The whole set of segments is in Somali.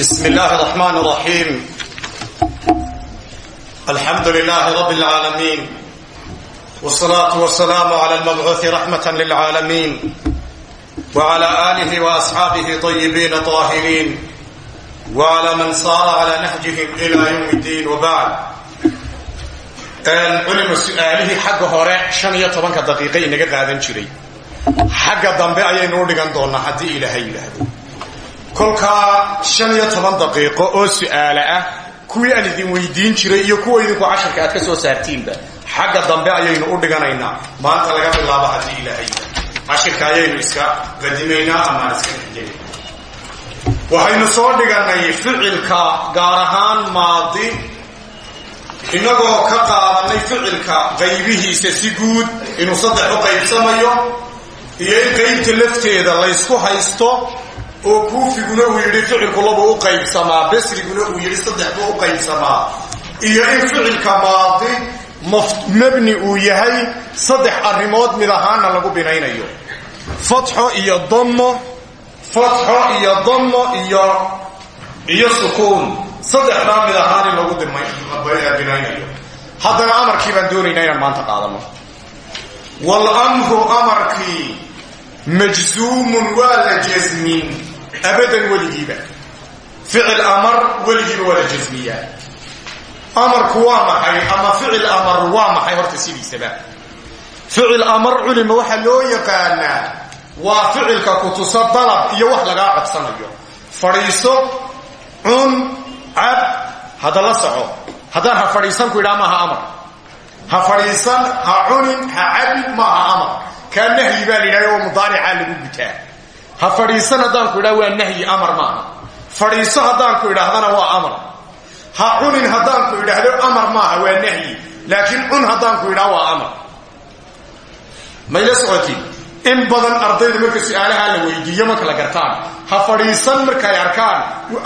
بسم الله الرحمن الرحيم الحمد لله رب العالمين والصلاة والسلام على المبعوث رحمة للعالمين وعلى آله وأصحابه طيبين طاهرين وعلى من صار على نهجهم إلى يوم الدين وبعد culima su-aalihii xagga hore shan iyo tobanka daqiiqa inaga qaadan jiray xagga dambe ayaynu u dhigan doonaa haddii ilaahay yidhaahdo kolkaa shan iyo toban daqiiqo oo su'aale ah kuwii aan idin weydiin jiray iyo kuwa idinku casharka aad ka soo saartiinba xagga dambe ayaynu u dhiganaynaa maanta laga bilaabo haddii ilaahay cashirka ayaynu iska qadimaynaa amaan iska xijayna waxaynu soo dhiganay ficilka gaar ahaan maadi innagoo ka qaadanay ficilka qaybihiisa si guud inuu saddex u qaybsamayo iyo qaybta lafteeda laysku haysto oo kuufiguna uu yidhi ficilku labuu u qaybsamaa basriguna uu yidhi saddex u qaybsamaa. Iyo in ficilka maadi mabni uu yahay saddex arrimood mid ahaana lagu binaynayo. Fatxo iyo dammo fatxo iyo dammo iyo iyo sukuun. Saddexdaa mid ahaan in lagu binaynayo. Haddana amarkii baan doonaynaa inaan maanta qaadano. Walamru amarkii majzuumun waa la jasmin abadan weligiiba ficil amar weligiiba waa la jasmiyaa amarku waa maxay ama ficil amar waa maxay horta sidiisaba ficil amar culima waxaa loo yaqaanaa waa ficilka kutuso dalab iyo wax lagaa codsanayo fadhiiso cun cab hadda la soco haddaan ha fadhiisan ku idhaa maaha amar ha fadhiisan ha cunin ha cabin maaha amar kaa nahyi baa la ha fadhiisan haddaan ku idhaa waa nahyi amar maaha. Fadhiiso haddaan ku idhaahdana waa amar. Ha cunin haddaan ku idhaahdo amar maaha waa nahyi. Laakiin cun haddaan ku idhaa waa amar. Mayla socotiin? In badan ardayda marka su'aalaha la weydiiyo marka la gartaan ha fadhiisan markay arkaan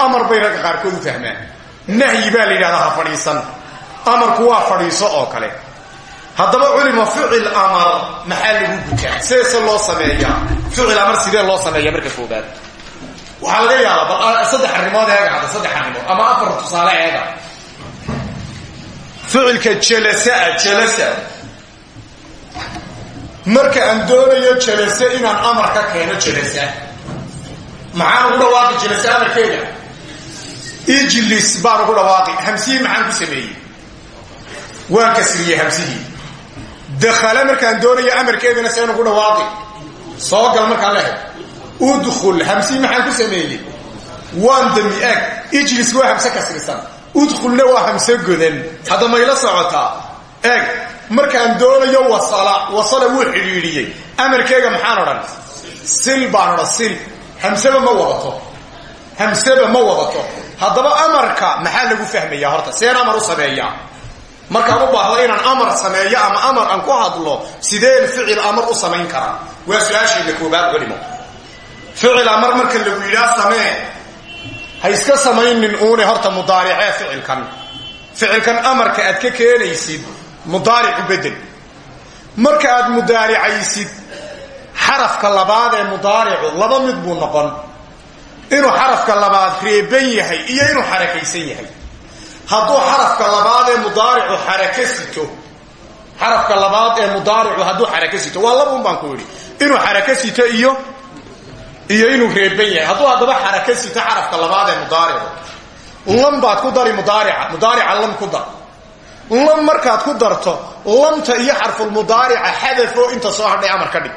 amar bay ragga qaarkood u fahmaan. Nahyi baa la yidhahdaa ha fadhiisan. Amarku waa fadhiiso oo kale haddaba culima ficil amar maxaa lagu gutaa sideese loo sameeyaa. Ficil amar sidee loo sameeya marka koobaad? Waxaa laga yaabaa bal saddex arrimood eega hadda saddex arrimood ama afar tusaale eega ficilka jelasaa jelasa marka aan doonayo jelase inaan amar ka keeno jelasa maxaan ugu dhawaaqi jelase amarkeeda? Ijlis baan ugu dhawaaqi. Hamsihii maxaan ku sameeyey? Waan kasriyey hamsihii dakhala markaan doonayo amarkeedana seen ugu dhawaaqi soo gal markaan lehay udkhul hamsihii maxaan ku sameeyey waan dami ag ijlis waa hamse kasrisan udkhulna waa hamse godan hadda mayla socotaa eeg markaan doonayo wasala wasala wuu xidhiidhiyey amarkeega maxaan odhan sil baan odhan sil hamseba ma wadato hamseba ma wadato haddaba amarka maxaa lagu fahmayaa horta seen amar u sameeyaa markaan u baahdo inaan amar sameeyo ama amar aan ku hadlo sideen ficil amar u samayn karaa waa su'aashayda koobaad culimo ficil amar marka lagu yidhaa samee ha iska samaynin uune horta mudaaricee ficilkan. Ficilkan amarka aad ka keenaysid mudaaricu bedel. Marka aad mudaaricaysid xarafka labaad ee mudaaricu laba mid buu noqon. Inuu xarafka labaad reeban yahay iyo inuu xarakaysan yahay hadduu xarafka labaad ee mudaaricu xaraka sito xarafka labaad ee mudaaricu hadduu xaraka sito waa labaun baan ku yidhi. Inuu xaraka sito iyo iyo inuu reeban yahay. Hadduu haddaba xaraka sito xarafka labaad ee mudaaricu lam baad ku dari mudaarica mudaarica lam ku dar. Lam markaad ku darto lamta iyo xarfulmudaarica xadafo inta soo hadhay amar ka dhig.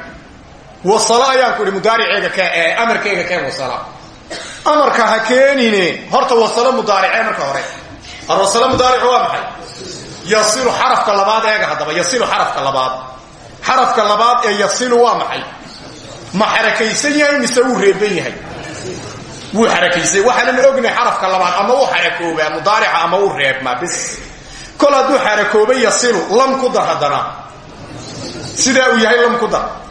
Wasala ayaan ku idhi amarka ha keenine horta wasalo mudaaricee marka hore arwasalo mudaaricu waa maxay? Yasilu xarafka labaad eega haddaba yasilu xarafka labaad. Xarafka labaad ee yasilu waa maxay? Ma xarakaysan yahay mise wuu reeban yahay? Wuu xarakaysan waxaanan ognahay xarafka labaad ama uu xarakoobaa mudaarica ama uu reebmaa bis. Kol hadduu xarakooba yasilu lam ku dar haddana. Sidaa uu yahay lam ku dar.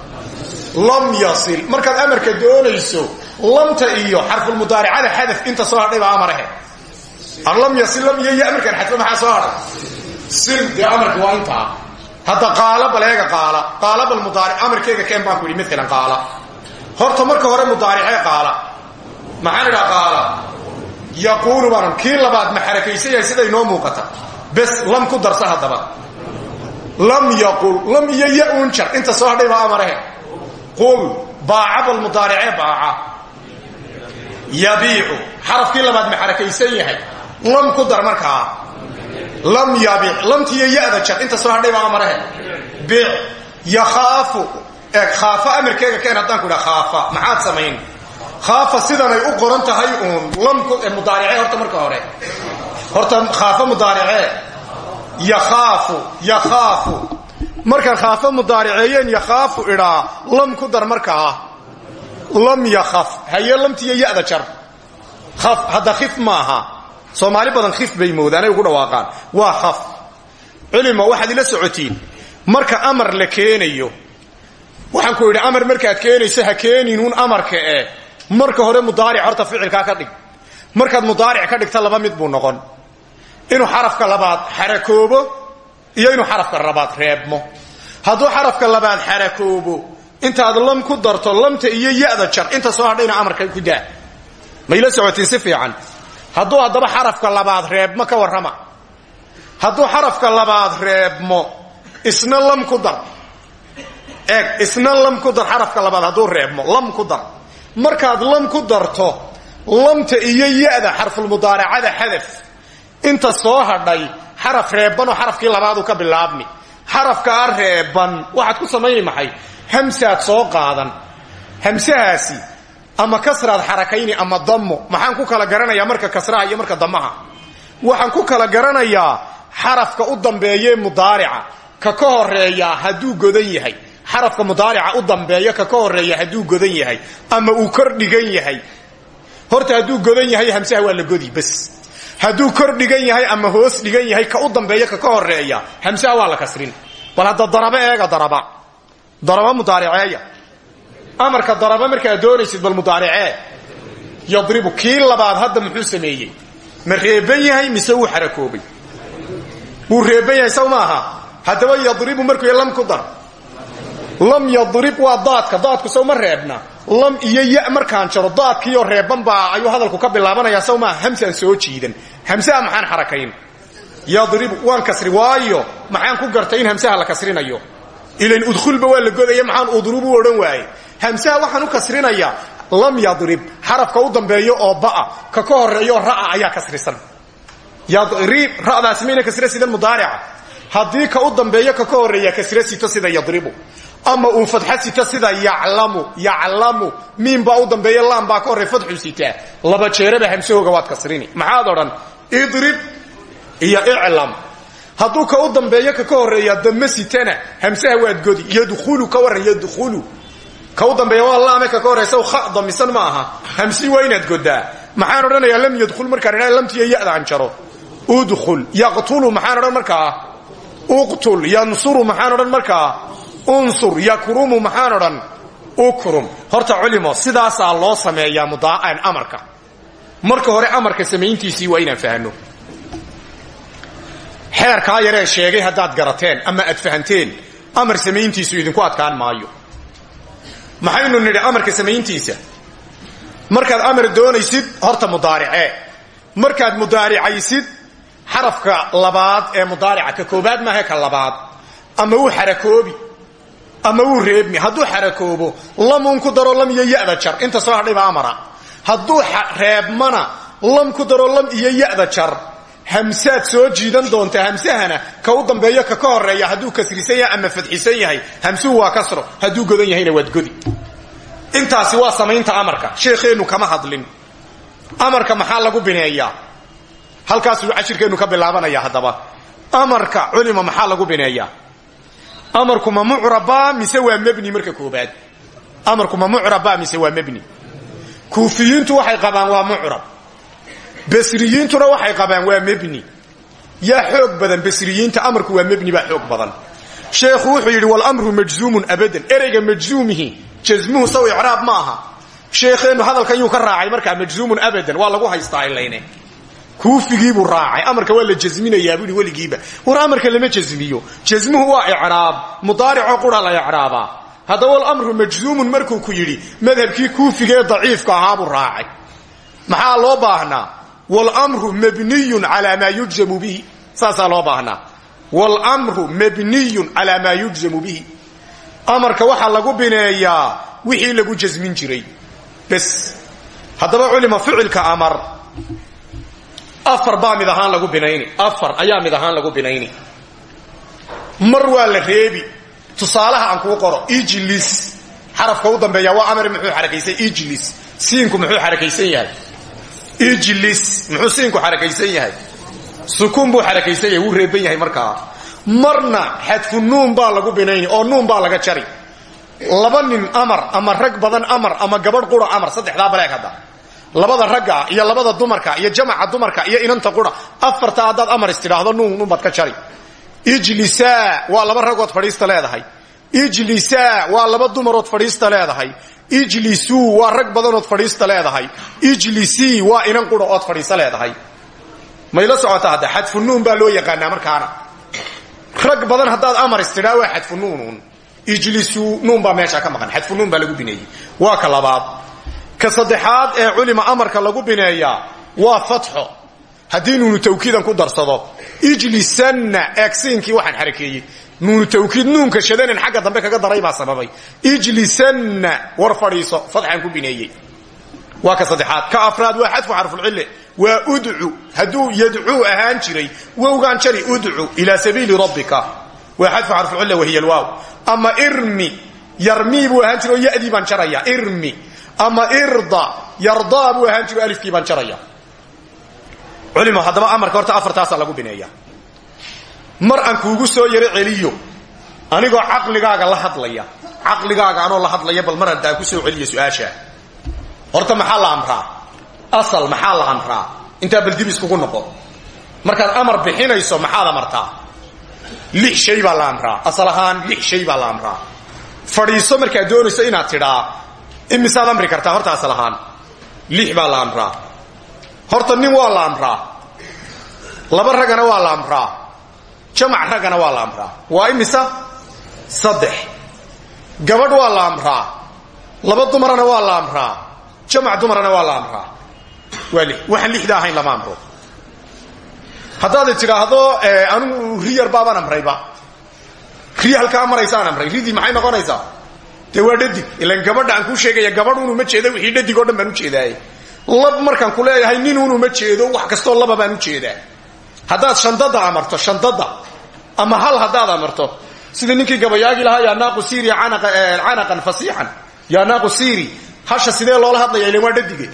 Lam yasil. Markaad amarka doonayso lamta iyo xarfulmudaaricada xadaf inta soo hadhay baa amarahe lam yasil lam iyo amarkaan xadfo maxaa soo hadhay sil dee amarka waa intaa hadda qaala bal eega qaala bal mudaaric amarkeega keen baan ku yidhi maalan qaala horta marka hore mudaaricee qaala maxaan idhaa qaala yaquulu baan kii labaad ma xarakaysan yahay siday noo lam ku darsa haddaba lam yaqul lam iyo jar inta soo hadhay baa amarahe qul baaca bal mudaaricee baaca yabiicu xarafkii labaad ma yahay lam ku dar markaa lam yabiic lamtiiyo ya-da jar inta soo hadhay baa amarahe biic yakhaafu eeg khaafa amarkeega keen haddaan ku idhaa khaafa maxaad samayn? Khaafa sidanay u qoran tahay uun lamku mudaaricee horta marka hore. Horta khaafa mudaaricee yakhaafu yakhaafu. Markaan khaafa mudaariceeyeen yakhaafu idhaa lam ku dar markaa lam yakhaf haye lamtiiyo ya-da jar. Hadda khif maaha soomaali badan khif bay moodaan ay ugu dhawaaqaan. Waa khaf. Culimo waxaad ila socotiin. Marka amar la keenayo waxaan ku idhi amar markaad keenayso ha keeninun amarka e marka hore mudaaric horta ficilkaa ka dhig. Markaad mudaaric ka dhigta laba mid buu noqon. Inuu xarafka labaad xarakoobo iyo inuu xarafka labaad reebmo. Hadduu xarafka labaad xarakoobo intaad lam ku darto lamta iyo ya-da jar inta soo hadhayna amarka ku daa. Mayla socotiin si fiican hadduu haddaba xarafka labaad reebmo ka warrama. Hadduu xarafka labaad reebmo isna lam ku dar. Eeg isna lam ku dar xarafka labaad hadduu reebmo lam ku dar. Markaad lam ku darto lamta iyo ya-da xarfulmudaaracada xadaf inta soo hadhay xaraf reeban oo xarafkii labaadu ka bilaabmi. Xarafkaa reeban waxaad ku samayni maxay? Hamsaad soo qaadan. Hamsahaasi ama kasraad xarakayni ama dammo. Maxaan ku kala garanayaa marka kasraha iyo marka damaha waxaan ku kala garanayaa xarafka u dambeeye mudaarica. Ka ka horeeyaa hadduu godan yahay. Xarafka mudaarica u dambeeya ka ka horreeya hadduu godan yahay. Ama uu kor dhigan yahay. Horta hadduu godan yahay hamsaha waa la godi bas. Hadduu kor dhigan yahay ama hoos dhigan yahay ka u dambeeya ka ka horreeya hamsaha waa la kasrin. Bal hadda daraba eega daraba. Daraba mudaariceeya amarka daraba markaad doonaysid bal mudaaricee yadribu kii labaad hadda muxuu sameeyey. Ma reeban yahay mise wuu xarakoobay? Wuu reeban yahay saw maaha haddaba yadribu markuu lam ku dar. Lam yadrib waa daadka. Daadku saw ma reebna. Lam iyo ya markaan jaro daadkiioo reeban baa ayuu hadalku ka bilaabanayaa saw maaha hamsaan soo jiidan. Hamsaha maxaan xarakayn? Yadribu waan kasri. Waayo maxaan ku gartay in hamsaha la kasrinayo. Ilan udkhulba waa la godaya maxaan udrubu odhan waaye hamsaha waxaan u kasrinayaa. Lam yadrib. Xarafka u dambeeyo oo ba'a. Ka ka horeeyo ra'a ayaa kasrisan. Yadrib ra'daasi mayna kasra sidan mudaarica. Ka u dambeeyo ka ka horreeya kasra sida yadribu. Ama uu fadxa sito sida yaclamu yaclamu. Miin baa u dambeeya laan baa ka horey fadxu sitaa laba jeeraba hamsahooga waad kasrini. Maxaad odhan? Idrib iyo iclam. Hadduu ka u dambeeyo ka ka horreeya dame sitana. Waad godi yadkhulu ka waran yadkhulu ka u dambeeya waa laame ka ka horeysa kha damisan ma aha hamsi waa inaad godaa maxaan odhanayaa lam yadkhul markaan idha lamtiyo ya-da aan jaro udkhul yaqtulu maxaan odhan markaa. Uqtul yansuru maxaan odhan markaa. Unsur yakrumu maxaan odhan. Ukrum. Horta culimo sidaasaa loo sameeyaa mudaaan amarka. Marka hore amarka samayntiisii waa inaan fahno xeerkaa yaree sheegay haddaad garateen ama aad fahanteen amar samayntiisu idinku adkaan maayo maxaynu nidhi amarka samayntiisa? Markaad amar doonaysid horta mudaaricee markaad mudaaricaysid xarafka labaad ee mudaarica ka koobaad maahe ka labaad. Ama wuu xarakoobi ama wuu reebmi. Hadduu xarakoobo lamun ku daro lam iyo ya-da jar. Inta soo hadhay baa amara. Hadduu reebmana lam ku daro lam iyo ya-da jar hamsaad soo jiidan doontaa hamsahana ka u dambeeyo ka ka horreeya hadduu kasrisan yahay ama fadxisan yahay hamsuhu waa kasro hadduu godan yahayna waad godi. Intaasi waa samaynta amarka. Sheekheennu kama hadlin. Amarka maxaa lagu bineeyaa? Halkaasuu cashirkeennu ka bilaabanaya haddaba. Amarka culima maxaa lagu bineeyaa? Amarku ma mucraba mise waa mebni marka koobaad? Amarku ma mucraba mise waa mebni kuufiyiintu waxay qabaan waa mucrab basriyiintuna waxay qabaan waa mebni yaa xoog badan basriyiinta amarku waa mebni baa xoog badan. Sheekhu wuxuu yidhi walamru majzuumun abadan. Ereyga majzuumihi jasmuhu saw icraab ma aha. Hadalkan yuu ka raacay markaa majzuumun abadan. Waa lagu haystaa ilayne kuufigiibuu raacay. Amarka waa la jasminayaa buuhi weligiiba. War amarka lama jasmiyo jasmuhu waa icraab mudaaricoo qura la icraabaa haddaba walamru majzuumun markuu ku yidhi madhabkii kuufiga ee daciifka ahaabuu raacay. Maxaa loo baahnaa wlmru mabniyun calaa maa yujzamu bihi. Saasaa loo baahnaa. Wlmru mabniyun calaa maa yujzamu bihi. Waxaa lagu bineeyaa wixii lagu jasmin jiray. Bes haddaba culima ficilka amar. Afar baa mid ahaan lagu binayni. Afar ayaa mid lagu binayni. Mar waa la reebi. Tusaalaha aan kuu qoro ijlis. Xarafka u dambeeya waa amar muxuu xarakaysan ijlis. Siinku muxuu xarakaysan yahay ijlis. Muxuu siinku xarakaysan yahay? Sukuun buu xarakaysan yahay wuu reeban yahay markaa. Marna xadfu nuun baa lagu binayni oo nuun baa laga jari. Laba nin amar ama rag badan amar ama gabadh qura amar saddexdaa baleeg hadda. Labada ragga iyo labada dumarka iyo jamaca dumarka iyo inanta qura. Afarta haddaad amar istidhaahdo nuun nuun baad ka jari. Ijlisaa waa laba ragood fadhiista leedahay. Ijlisaa waa laba dumarood fadhiista leedahay ijlisuu waa rag badanood fadhiista leedahay. ijlisii waa inan qura ood fadhiista leedahay. Mayla socota hadda xadfu nuun baa loo yaqaanaa markaana. Rag badan haddaad amar istidhaa waa xadfu nuunuun ijlisuu nuun baa meesha ka maqan xadfu nuun baa lagu bineeyey. Waa ka labaad. Ka saddexaad ee culima amarka lagu bineeyaa waa fatxo. Haddii nuunu tawkiidan ku darsado ijlisanna eegsiinkii waxaan xarakeeyey nuunu tawkiid nuunka shadanan xagga dambe kaga daray baa sababay. Ijlisanna war fadhiiso fatxaan ku bineeyey. Waa ka saddexaad. Ka afraad waa xadfu xarfulcille waa udcu hadduu yadcuu ahaan jiray wowgaan jari udcu ilaa sabiili rabbika. Waa xadfu xarfulcille wahiy lwaaw ama irmi yarmii buu ahaan jiro yadii baan jaraya irmi. Ama irda yardaa buu ahaan jiro alifkii baan jaraya culimo haddaba amarka horta afartaasaa lagu bineeya mar aan kuugu soo yaro celiyo. Anigoo caqligaaga la hadlaya. Caqligaaga anoo la hadlaya bal mar haddaan ku soo celiyo su'aasha. Horta maxaa la amraa? Asal maxaa la amraa? Intaa bal dib iskugu noqo. Markaad amar bixinayso maxaad amartaa? Lix shay baa la amraa. Asal ahaan lix shay baa la amraa. Fadhiiso markaad doonayso inaad tidhaa imisaad amri kartaa horta asal ahaan. Lix baa la amraa. Horta nin waa la amraa. Laba ragana waa la amraa jamac raggana waa la amraa. Waa imisa? Saddex. Gabadh waa la amraa. Laba dumarana waa la amraa. Jamac dumarana waa la amraa. Waa waxaan lixda ahayn lama amro. Haddaad tidhaahdo anugu riyar baabaan amrayba. Riya halkaa maraysaan amray. Ridii maxay noqonaysaa? Dee waa dhadig. Ilan gabadha aan kuu sheegaya gabadh unu ma jeeda wixii dhadig dhan baan u lab markaan ku leeyahay nin unu ma jeedo wax kastoo laba baan u jeedaa haddaad shandada amarto shandada ama hal haddaad amarto. Sidii ninkii gabayaagi lahaa yaa naaqu siri canaqan fasiixan. Yaa naaqu siri hasha sidee loola hadlaya ilan waa dhadige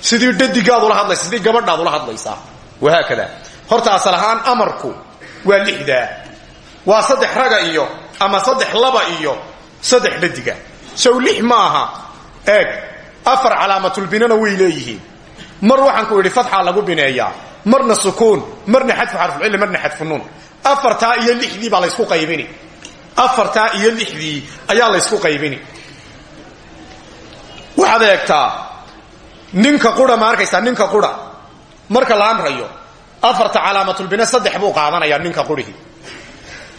sidii dhadigaad ula hadlaysa sidii gabadhaad ula hadlaysaa wahaakada horta asal ahaan amarku waa lixdaa. Waa saddex raga iyo ama saddex laba iyo saddex dhadiga sow lix ma aha. Eeg afar calaamatulbinana way leeyihiin. Mar waxaan ku idhi fatxaa lagu bineeyaa marna sukuun marna xadfu xarfulcilli marna xadfu nuun afartaa iyo lixdii baa laysku qaybini. Afartaa iyo lixdii ayaa laysku qaybini. Waxaad eegtaa ninka qura ma ninka qura marka la amrayo afarta calaamatulbine saddex buu qaadanayaa ninka qurihii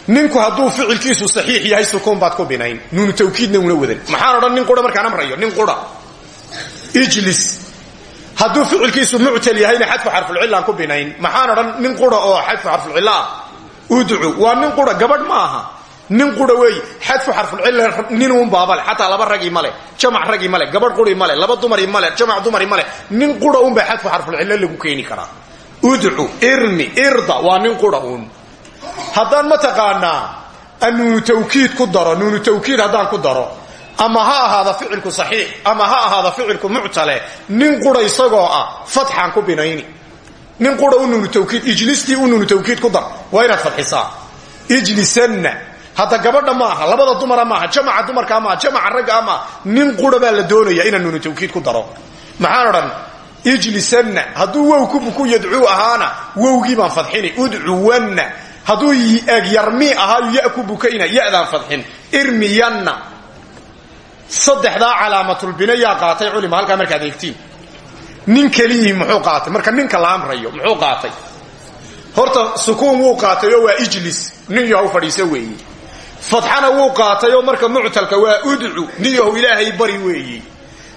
ninku hadduu ficilkiisu saxiix yahay sukuun baad ku binayn. Nuunu tawkiidna una wadan maxaan odhan nin qura markaan amrayo? Nin qura ijlis hadduu ficilkiisu muctal yahayna xadfu xarfulcillaan ku binayn. Maxaan odhan nin qura oo xadfu xarfulcilla ah. Udcu waa nin qura gabadh ma aha. Nin qura weey xadfu xarfulcilla ninuun baabale xataa laba ragii male jamac ragii male gabadh quri male laba dumari male jamac dumari male nin qura unbaa xadfu xarfulcilla lagu keeni karaa. Udcu irmi irda waa nin qura uun. Haddaan mataqaanaa aan nuunu tawkiid ku daro nuunu tawkiid haddaan ku daro ama ha ahaada ficilku saxiix ama ha ahaada ficilku muctale nin qura isagoo ah fatxaan ku binayni. Nin qura u nuunu tawkiid ijlistii u nuunu tawkiid ku dar waa inaad fadxisaa. Ijlisanna hadda gabadha ma aha labada dumara maaha jamaca dumarkaa maaha jamaca raggaa maaha nin qura baa la doonaya inaan nuunu tawkiid ku daro. Maxaan odhan ijlisanna hadduu wow kubuku yadcuu ahaana wowgii baan fadxini udcuwanna saddexdaa calaamatulbina yaa qaatay culima halkaa markaad eegtiin. Nin keliyii muxuu qaatay? Marka ninka la amrayo muxuu qaatay? Horta sukuun wuu qaatay oo waa ijlis. Nin yahow fadhiiso weeye fadxana wuu qaatay marka muctalka waa udcu. Nin yahow ilaahay bari weeye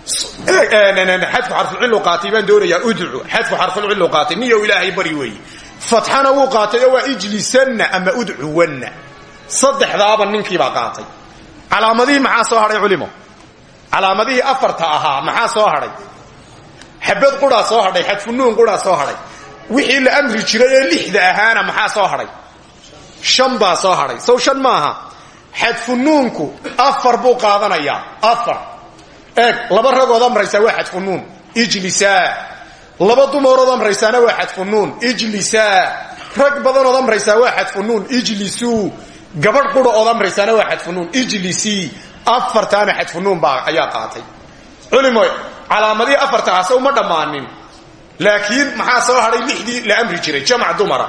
xadku xarfucilu qaatay baan doonayaa udcu. Xadku xarfucilu qaatay niyow ilaahay bari weeye fatxana wuu qaatay waa ijlisanna ama udcuwanna. Saddexdaaba ninkiibaa qaatay. Calaamadihii maxaa soo hadhay culimo calaamadihii afarta ahaa maxaa soo hadhay? Xabad quraa soo hadhay xadfunuun quraa soo hadhay. Wixii la amri jiray ee lixda ahaana maxaa soo hadhay? Shan baa soo hadhay. Sow shan maaha xadfunuunku afar buu qaadanayaa. Afar. Eeg laba ragood amraysaa waa xadfunuun ijlisaa. Laba dumarood amraysaana waa xadfunuun ijlisaa. Rag badanood amraysaa waa xadfunuun ijlisuu. Gabadh qura ood amraysaana waa xadfunuun ijlisii afartaana xadfunuun baa ayaa qaatay. Culimo calaamadihii afartaase uma dhammaanin. Laakiin maxaa soo hadhay lixdii la amri jiray? Jamac dumara.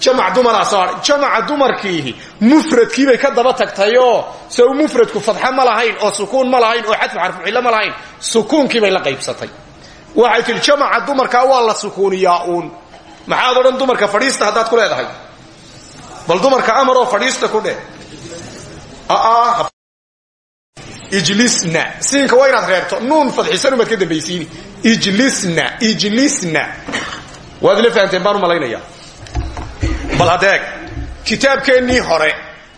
Jamac dumaraa soo hadhay jamaca dumarkiihi mufradkiibay ka daba tagtayoo sow mufradku fadxa ma oo sukuun ma lahayn oo xadfu xarfucillo ma lahayn sukuunkiibay la qaybsatay. Waxay tihi jamaca dumarkaa waa la sukuuniyaa uun. Maxaad odhan dumarka fadhiista haddaad ku leedahay? Bal dumarka amaroo fadhiista ku dheh ijlisna. Siinka waa inaad reebto nuun fadxisan baad ka dambaysiini ijlisna ijlisna. Waad ila fahamteen malaynayaa bal hadeeg kitaabkeennii hore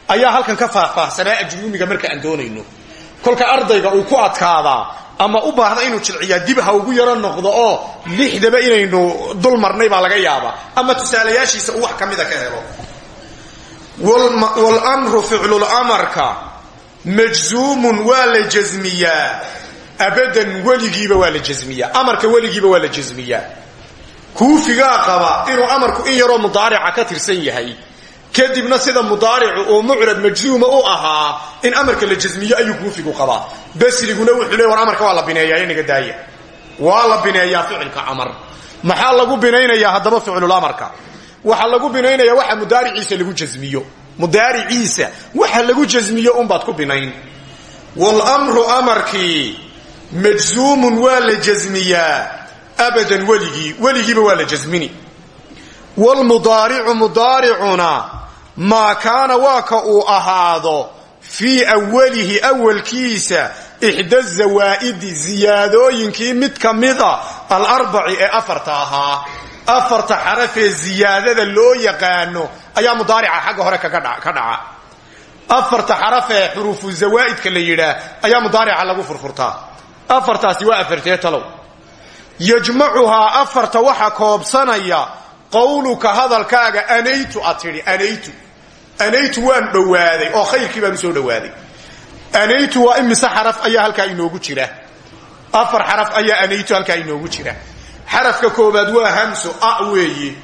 ayaa halkan ka faahfaahsanaa ajruumiga marka aan doonayno. Kolka ardayga uu ku adkaadaa ama u baahda inuu jilciyaa dib ha ugu yaro noqdo oo lixdaba inaynu dul marnay baa laga yaabaa. Ama tusaalayaashiisa uu wax ka mida ka helo. Wlmru ficlulamarka majzuumun waa la jasmiyaa abadan weligiiba waa la jasmiyaa amarka weligiiba waa la jasmiyaa kuufigaa qaba inuu amarku in yaroo mudaarica ka tirsan yahay. Kadibna sida mudaaricu uu mucrad majzuuma u ahaa in amarka la jasmiyo ayuu kuufigu qabaa. Basriguna wuxuu le war amarka waa la bineeyaa inaga daaya waa la bineeyaa ficilka amar. Maxaa lagu binaynayaa haddaba ficlulamarka waxaa lagu binaynayaa waxa mudaariciisa lagu jasmiyo mudaariciisa. Waxa lagu jasmiyo unbaad ku binayn. Wlmru amarkii majzuumun waa la jasmiyaa abadan weligii weligiiba waa la jasmini wlmudaaricu mudaaricuna maa kaana waa ka uu ahaado fii awalihi awalkiisa ixda zawaa'idi ziyaadooyinkii mid ka mida alarbaci ee afarta ahaa afarta xarafee ziyaadada loo yaqaano ayaa mudaarica xagga hore ka dhaca. Afarta xarafee xuruufu zawaa'idka la yidhaah ayaa mudaarica lagu furfurtaa. Afartaasi waa afartee talow. Yajmacuhaa afarta waxa koobsanaya qawluka hadalkaaga anaytu ad tidhi anaytu. Anaytu waan dhowaaday oo khayrkii baan u soo dhowaaday. Anaytu waa imise xaraf ayaa halkaa inoogu jira. Afar xaraf ayaa anaytu halkaa inoogu jira xarafka koobaad waa hamso a weeye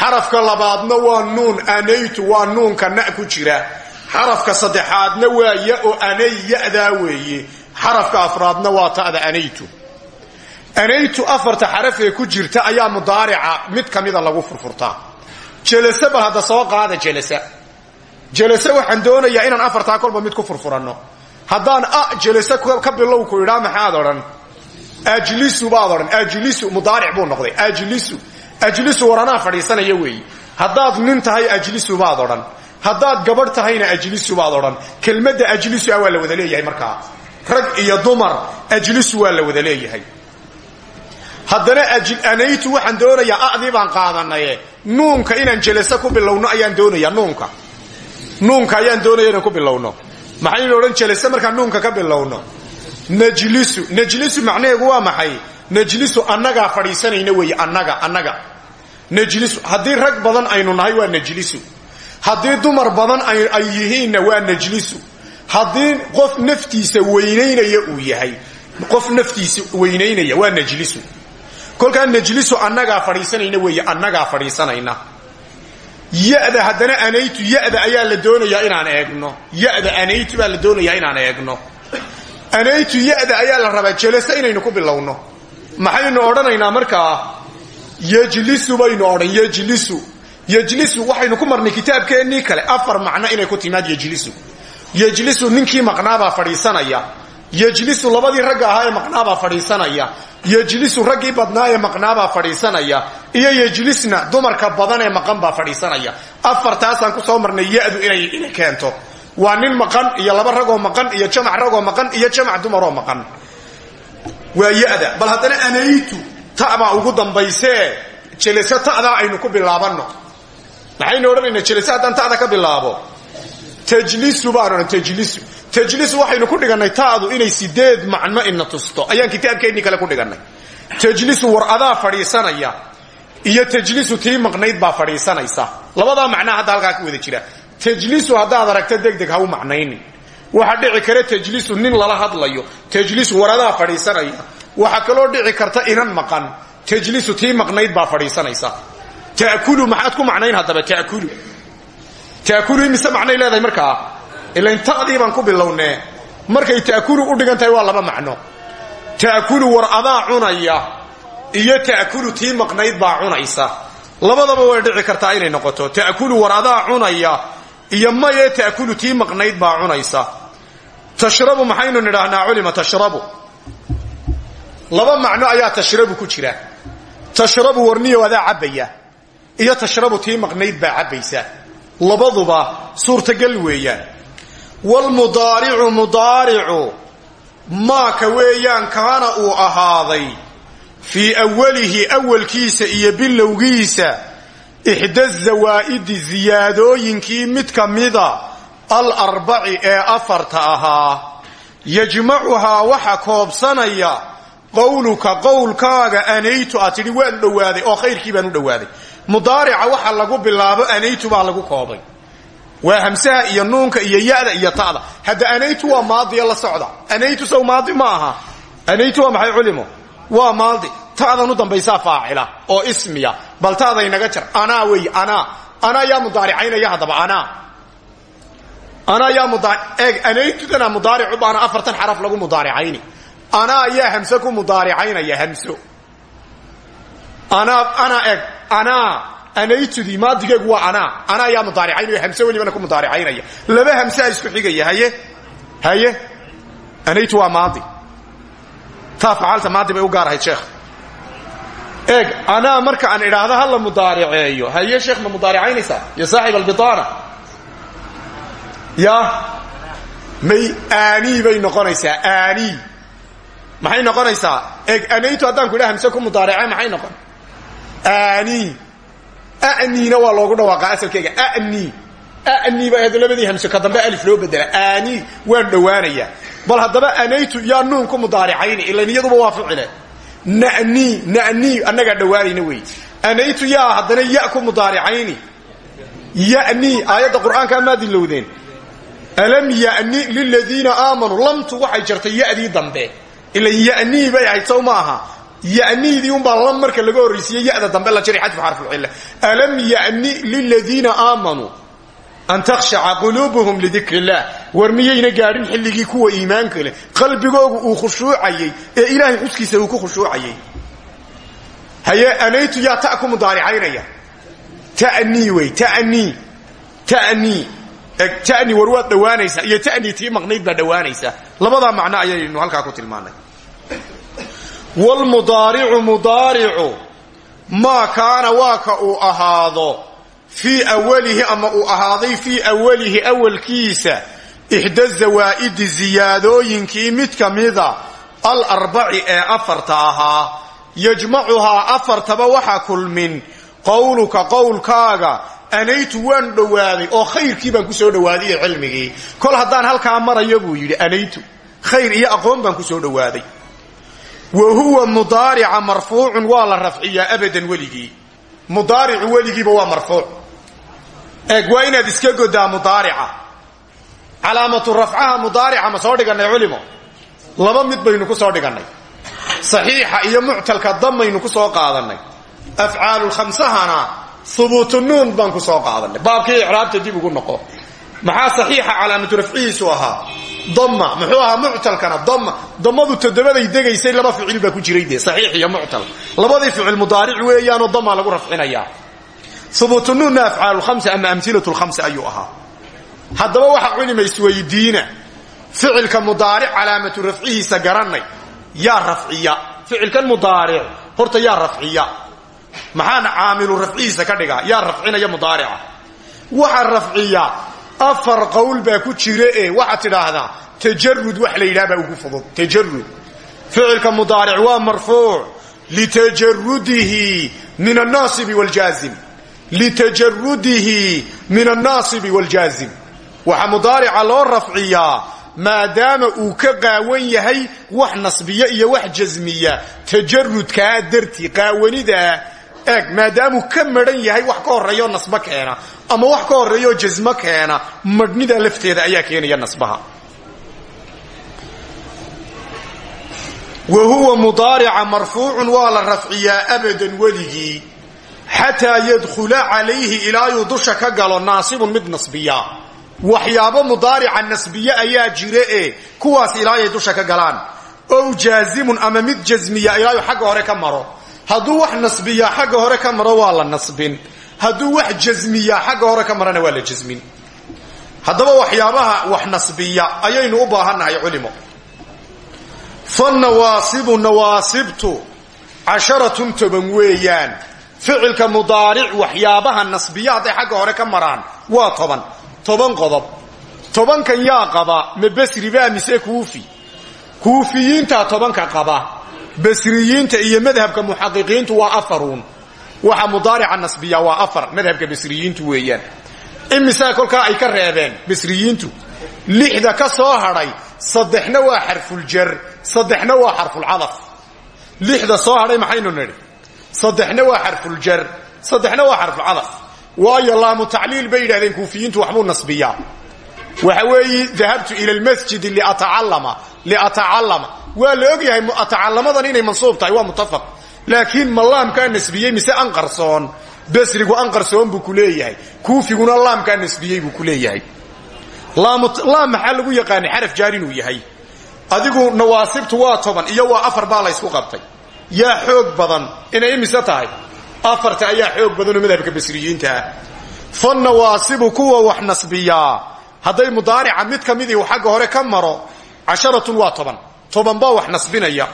xarafka labaadna waa nuun anaytu waa nuunka na ku jira. Xarafka saddexaadna waa ya oo anay yadaa weeye xarafka afraadna waa ta'da anaytu. Anaytu afarta xarafee ku jirta ayaa mudaarica mid ka mida lagu furfurtaa jelase bal hadda soo qaada jelasa jelase waxaan doonayaa inaan afartaa kolba mid ku furfuranno. Haddaan a jelase ka bilow ku idhaa maxaad odhan ajlisu baad odhan ajlisu mudaaric buu noqday. Ajlisu. Ajlisu war anaa fadhiisanaya weeye haddaad nin tahay ajlisu baad odhan. Haddaad gabadh tahayna ajlisu baad odhan. Kelmadda ajlisu ah waa la wada leeyahay markaa. Rag iyo dumar ajlisu waa la wada leeyahay. Haddana anaytu waxaan doonayaa adii baan qaadanaye. Nuunka inaan jelase ku bilowno ayaan doonaya nuunka. Nuunka ayaan doonaya inaan ku bilowno. Maxaynu odhan jelase markaan nuunka ka bilowno najlisu najlisu macnaheegu waa maxay? Najlisu annagaa fadhiisanayna weeye annaga annaga. Najlisu haddii rag badan aynu nahay waa najlisu. Haddii dumar badan ay yihiinna waa najlisu. Haddii qof naftiisa weynaynaya uu yahay qof naftiisa weynaynaya waa najlisu. Kolkaa najlisu annagaa fadhiisanayna weeye annagaa fadhiisanayna. Yada haddana anaytu yada ayaa la doonayaa inaan eegno. Yada anaytu baa la doonayaa inaan eegno anaytu yada ayaa la rabaa jelase inaynu ku bilowno. Maxaynu odhanaynaa markaa yejlisu baynu odhan yejlisu yejlisu waxaynu ku marnay kitaabkeennii kale. Afar macno inay ku timaad yejlisu yejlisu ninkii maqnaabaa fadhiisanaya. Yejlisu labadii ragga ahaa ee maqnaabaa fadhiisanaya. Yejlisu raggii badnaa ee maqnaabaa fadhiisanaya. Iyo yejlisna dumarka badan ee maqan baa fadhiisanaya. Afartaasaan ku soo marnay yadu inay ina keento waa nin maqan iyo laba ragoo maqan iyo jamac ragoo maqan iyo jamac dumaroo maqan. Waa yada. Bal haddana anaytu tabaa ugu dambaysee jelese tadaa aynu ku bilaabanno. Maxaynu odhanaynaa? Jelese haddaan tada ka bilaabo. Tajlisu baan odhan tajlisu waxaynu ku dhigannay taadu inay sideed macno ina tusto. Ayaan kitaabkeennii kale ku dhigannay. Tajlisu war adaa fadhiisanaya iyo tajlisu tii maqnayd baa fadhiisanaysa. Labadaa macnaa hadda halkaa ka wada jira tajlisu haddaad aragto degdeg ha u macnaynin. Waxaa dhici kara tajlisu nin lala hadlayo. Tajlisu war adaa fadhiisanaya. Waxaa kaloo dhici karta inan maqan. Tajlisu tii maqnayd baa fadhiisanaysa. Ta'kulu maxaad ku macnayn haddaba ta'kulu? Ta'kulu imise macnay leedahay markaa? Ilain ta'dii baan ku bilownee markay ta'kulu u dhigan waa laba macno. Ta'kulu war adaa cunaya iyo ta'kulu tii maqnayd baa cunaysa. Labadaba way dhici kartaa inay noqoto. Ta'kulu war cunaya iyo maye ta'kulu tii maqnayd baa cunaysa. Tashrabu maxaynu nidhaahnaa culima tashrabu. Laba macno ayaa tashrabu ku jira. Tashrabu warniyo adaa cabbaya. Iyo tashrabu tii maqnayd baa cabbaysa. Labaduba suurtagal weeyaan. Wlmudaaricu mudaaricu maaka weeyaan kaana uu ahaaday. Fii awalihi awalkiisa iyo bilowgiisa ixda zawaa'idi ziyaadooyinkii mid ka mida alarbaci ee afarta ahaa. Yajmacuhaa waxa koobsanaya qowluka qowlkaaga anaytu aad tidhi waan dhowaaday oo khayrkii baan u dhowaaday. Mudaarica waxa lagu bilaabo anaytu baa lagu koobay. Waa hamsaha iyo nuunka iyo yada iyo ta'da. Hadda anaytu waa maadiya la socda. Anaytu sow maadi ma aha. Anaytu waa maxay waa maadi. Ta'dan u dambaysaa oo ismiya bal ta'daynaga jar. Anaa wey anaa. Anaa yaa mudaaricaynaya haddaba anaa. Anaa yaa mudaa eeg anaytudana mudaaricu baana afartan xaraf lagu mudaaricayni. Anaa yaa hamse ku mudaaricaynaya hamso anaa anaa eeg anaa. Anaytudii maadigeegu waa anaa. Anaa yaa mudaaricaynaya hamse welibana ku mudaaricaynaya laba hamsaa isku xigaya haye? Haye? Anaytu waa maadi. Taa facaalta maadi bay u gaar ahayd sheekh eeg anaa marka aan idhaahdo ha la mudaariceeyo. Haye sheekh ma mudaaricaynaysaa? Ya saaxib albiaana ya may aanii bay noqonaysaa aanii maxay noqonaysaa? Eeg anaytu haddaan ku idhaha hamse ku mudaarice maxay noqon? Aanii aniina waa loogu dhawaaqa asalkeyga ani. Ani ba ahdo labadii hamse ka dambe alif loo bedela ani waan dhowaanayaa. Bal haddaba anaytu yaa nuun ku mudaaricayni ilan iyaduba waa ficile nani nani annagaa dhowaanayna wey anaytu yaa haddana ya ku mudaaricayni yani aayadda qur'aankaa maa dilowdeen alam yani liladiina aamanuu lamtu waxay jartay yadii dambe. Ilan yani bay ahayd sow ma aha. Yaniidii unbaa lam marka laga horraysiiye yada dambe la jiray xadfu xarfulcilla alam yani liladiina aamanuu an takhshaca quluubuhum lidikr illah war miyayna gaadhin xilligii kuwa iimaanka leh qalbigoogu uu khushuucayey ee ilaahay xuskiisa uu ku khushuucayay haye anaytu yaa ta ku mudaaricaynaya tanii wey tanii tani war waad dhowaanaysaa iyo tanii tii maqnayd baa dhowaanaysaa labadaa macno ayaynu halkaa ku tilmaanay wlmudaaricu mudaaricu maa kaana waa ka uu ahaado fii awalihi ama uu ahaaday fii awalihi awalkiisa ixda zawaa'idi ziyaadooyinkii mid ka mida alarbaci ee afarta ahaa. Yajmacuhaa afartaba waxa kulmin qowluka qowlkaaga anaytu waan dhowaaday oo khayrkii baan ku soo dhowaaday iyo cilmigii. Kol haddaan halkaa marayo buu yidhi anaytu khayr iyo aqoon baan ku soo dhowaaday. Wa huwa mudaarica marfuucun waa la rafciyaa abadan weligii. Mudaaricu weligiiba waa marfuuc eeg waa inaad iska godaa mudaarica. Calaamatu rafcaha mudaarica ma soo dhigannay culimo? Laba mid baynu ku soo dhigannay. Saxiixa iyo muctalka damaynu ku soo qaadannay. Afcaalulkhamsahana hubuutu nuun baan ku soo qaadanay baabkii icraabta dib ugu noqo. Maxaa saxiixa calaamatu rafcihiisu ahaa? Dama muxuu ahaa muctalkana dama damadu toddobaday degaysay laba ficil baa ku jiray dee. Saxiix iyo muctal. Labadii ficil mudaaric weeyaanoo dama lagu rafcinayaa hubuutu nuunna afcaalulkhamsa ama amhilatu lkhamsa ayuu ahaa. Haddaba waxa culima isweydiina ficilka mudaaric calaamatu rafcihiisa garanay yaa rafciya. Ficilkan mudaaric. Horta yaa rafciya. Maxaana caamilu rafcihiisa ka dhigaa? Yaa rafcinaya mudaarica. Waxa rafciya afar qowl baa ku jira ee waxaad tidhaahdaa tajarud wax la yidhaha baa ugu fudud. Tajarud ficilka mudaaric waa marfuuc. Litajarudihi min annaasibi wljaazim litajarudihi min annaasibi waaljaazim waxaa mudaarica loo rafciyaa maadaama uu ka qaawan yahay wax nasbiya iyo wax jasmiya tajarudkaa dartii qaawanidaa eeg maadaamuu ka madhan yahay wax ka horreeyo nasbo keena ama wax ka horreeyo jasmo keena madhnida lafteeda ayaa keenaya nasbaha wa huwa mudaarica marfuucun waa la rafciyaa xataa yadkhula calayhi ilaayuu dusha ka galo naasibun mid nasbiya. Waxyaabo mudaarica nasbiye ayaa jira ee kuwaas ilaayay dusha ka galaan. Ow jaazimun ama mid jasmiya ilaayu xagga hore ka maro. Hadduu wax nasbiyaa xagga hore ka maro waa la nasbin. Hadduu wax jasmiyaa xagga hore ka marana waa la jasmin haddaba waxyaabaha wax nasbiya ayaynu u baahannahay culimo. Fannawaasibu nawaasibtu casharatun toban weeyaan ficilka mudaaric waxyaabaha nasbiya hadday xagga hore ka maraan waa toban. Toban qodob. Tobankan yaa qaba ma basribaa mise kuufi? Kuufiyiintaa tobanka qaba. Basriyiinta iyo madhabka muxaqiqiintu waa afaruun. Waxa mudaarica nasbiya waa afar madhabka basriyiintu weeyaan. Imisaa kolkaa ay ka reebeen basriyiintu? Lixda ka soo hadhay saddexna waa xarfuljar saddexna waa xarfulcadaf lixda soo hadhay maxaynu nidhi saddexna waa xarfuljar saddexna waa xarfulcadaf waayo laamu tacliil bay yidhahdeen kuufiyiintu waxbuu nasbiyaa. Waxa weeye dahabtu ila lmasjidi liatacallama liatacallama. Waa la og yahay atacallamadan inay mansuub tahay waa muttafaq. Laakiin ma laamkaa nasbiyey mise an qarsoon basrigu an qarsoon buu ku leeyahay. Kuufiguna laamkaa nasbiyey buu ku leeyahay. Laam maxaa lagu yaqaanay? Xaraf jaar inuu yahay. Adigu nawaasibtu waa toban iyo waa afar baa laysku qabtay yaa xoog badan inay imise tahay? Afarta ayaa xoog badanoo madhabka basriyiinta ah. Fannawaasibu kuwa wax nasbiyaa hadday mudaarica mid ka midii xagga hore ka maro casharatun waa toban. Toban baa wax nasbinaya.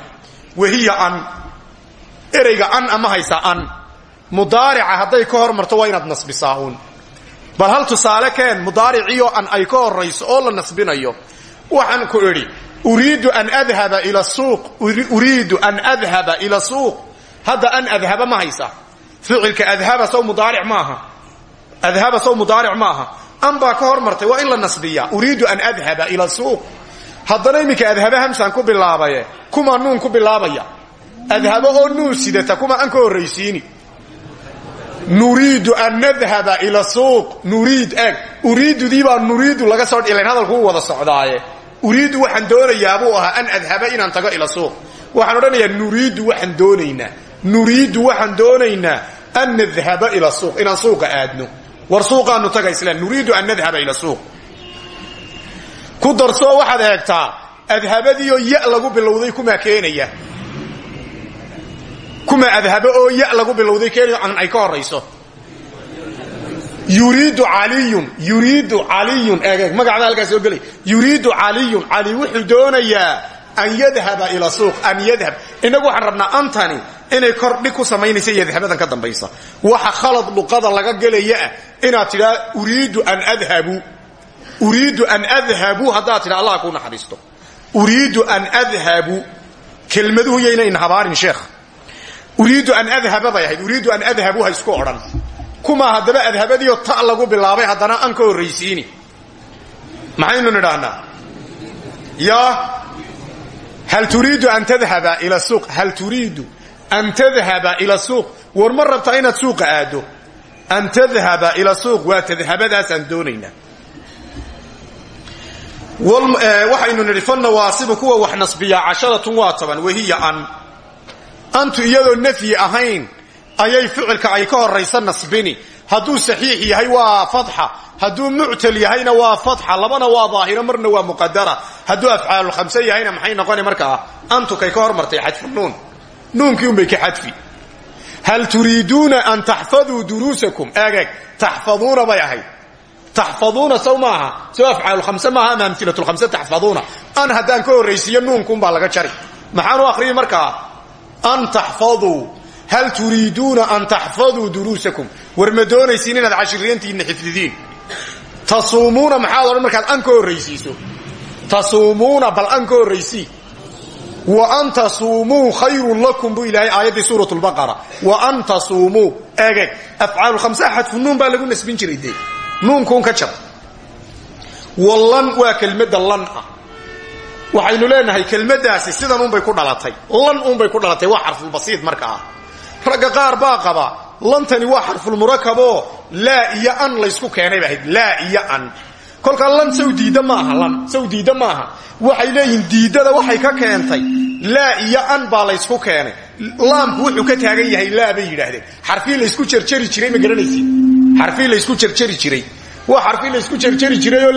Wahiya an. Ereyga an ama haysa an. Mudaarica hadday ka hor marto waa inaad nasbisaa uun. Bal hal tusaale keen mudaariciyo an ay ka horayso oo la nasbinayo. Waxaan ku idhi uriidu an adhaba ila suuq uriidu an adhaba ila suuq. Hadda an adhaba ma haysa. Ficilka adhaba sow mudaaric maaha adhaba sow mudaaric maaha an baa ka hor martay waa in la nasbiyaa. Uriidu an adhaba ila suuq. Haddana iminka adhaba hamsaan ku bilaabaye kuma nuun ku bilaabaya. Adhabo oo nuun sidata kuma an ka horraysiini. Nuriidu an nadhaba ila suuq. Nuriid eg. Uriidudii baa nuriidu laga soo ilayn hadalkuu wada socdaaye uriidu waxaan doonayaa buu ahaa an adhaba inaan tago ila suuq. Waxaan odhanayaa nuriidu waxaan doonaynaa nuriidu waxaan doonaynaa an nadhaba ila suuq inaan suuqa aadno. War suuqaanu taga islaan nuriidu an nadhaba ila suuq. Ku darsoo waxaad eegtaa adhabadiioo ya lagu bilowday kumaa keenaya. Kuma adhabo oo ya lagu bilowday keenayo an ay ka horayso yuriidu caliyun yuriidu caliyun eeg magacda halkaa soo gelay. Yuriidu caliyun cali wuxuu doonayaa an yadhaba ila suuq an yadhab innagu waxaan rabnaa antani inay kordhig ku samaynaysa yadhabadan ka dambaysa. Waxa khalad luqada laga gelayaa inaad tidhaa uriidu an adhabu uriidu an adhabu haddaad tidha allah kuu naxariisto. Uriidu an adhabu kelmaduhu yayna inhabaarin sheekh. Uriidu an adhaba bay ahayd. Uriidu an adhabu ha isku kumaa haddaba adhabadiio ta lagu bilaabay haddana an ka horraysiini. Maxaynu nidhaahnaa ya hal turiidu an tadhaba ila suuq? Hal turiidu an tadhaba ila suuq? War ma rabtaa inaad suuqa aado an tadhaba ila suuq? Waa tadhabadaasaan doonaynaa waxaynu nidhi fannawaasibu kuwa wax nasbiyaa casharatun waa toban wahiya an. Antu iyadoo nafyi ahayn ayay ficilka ay ka horaysa nasbini. Hadduu saxiix yahay waa fatxa hadduu muctal yahayna waa fatxa labana waa daahiro marna waa muqadara hadduu afcaalulkhamse yahayna maxay noqona markaa antukay ka hormartay xadfu nuun. Nuunkii unbay ka xadfi. Hal turiiduuna an taxfaduu duruusakum? Eegeg taxfaduuna bay ahayd. Taxfaduuna saw maaha sow afcaalulkhamse maaha ama amhilatulkhamse taxfaduuna. An haddaan ka horraysiiyo nuunkuunbaa laga jari. Maxaan u aqriyay markaa an taxfaduu hal turiiduuna an taxfaduu duruusakum war ma doonaysiin inaad cashiriyantiinna xifdidiin tasuumuuna maxaad odhan markaad an ka horraysiiso tasuumuuna bal an ka horraysii wa an tasuumuu khayrun lakum buu ilaahay aayaddii suurat lbaqara wa an tasuumuu egeg afcaalulkhamsa xadfu nuun baa lagu nasbin jiray dee nuunkuun ka jar wallan waa kelmadda lan ah waxaynu leenahay kelmaddaasi sidan unbay ku dhalatay lan unbay ku dhalatay waa xarfulbasiid marka ah ragga qaar baa qaba lantani waa xarfulmurakaboo laa iyo an laysku keenay ba ahayd laa iyo an. Kolkaa lan saw diidda maaha lan saw diidda waxay leeyihiin diiddada waxay ka keentay. Laa iyo an baa laysku keenay. Laamku wuxuu ka taagan yahay laa bay yidhaahdeen. Xarfii laysku jarjari jiray ma garanaysid? Xarfii laysku jarjari jiray. Waa xarfii laysku jarjari jirayoo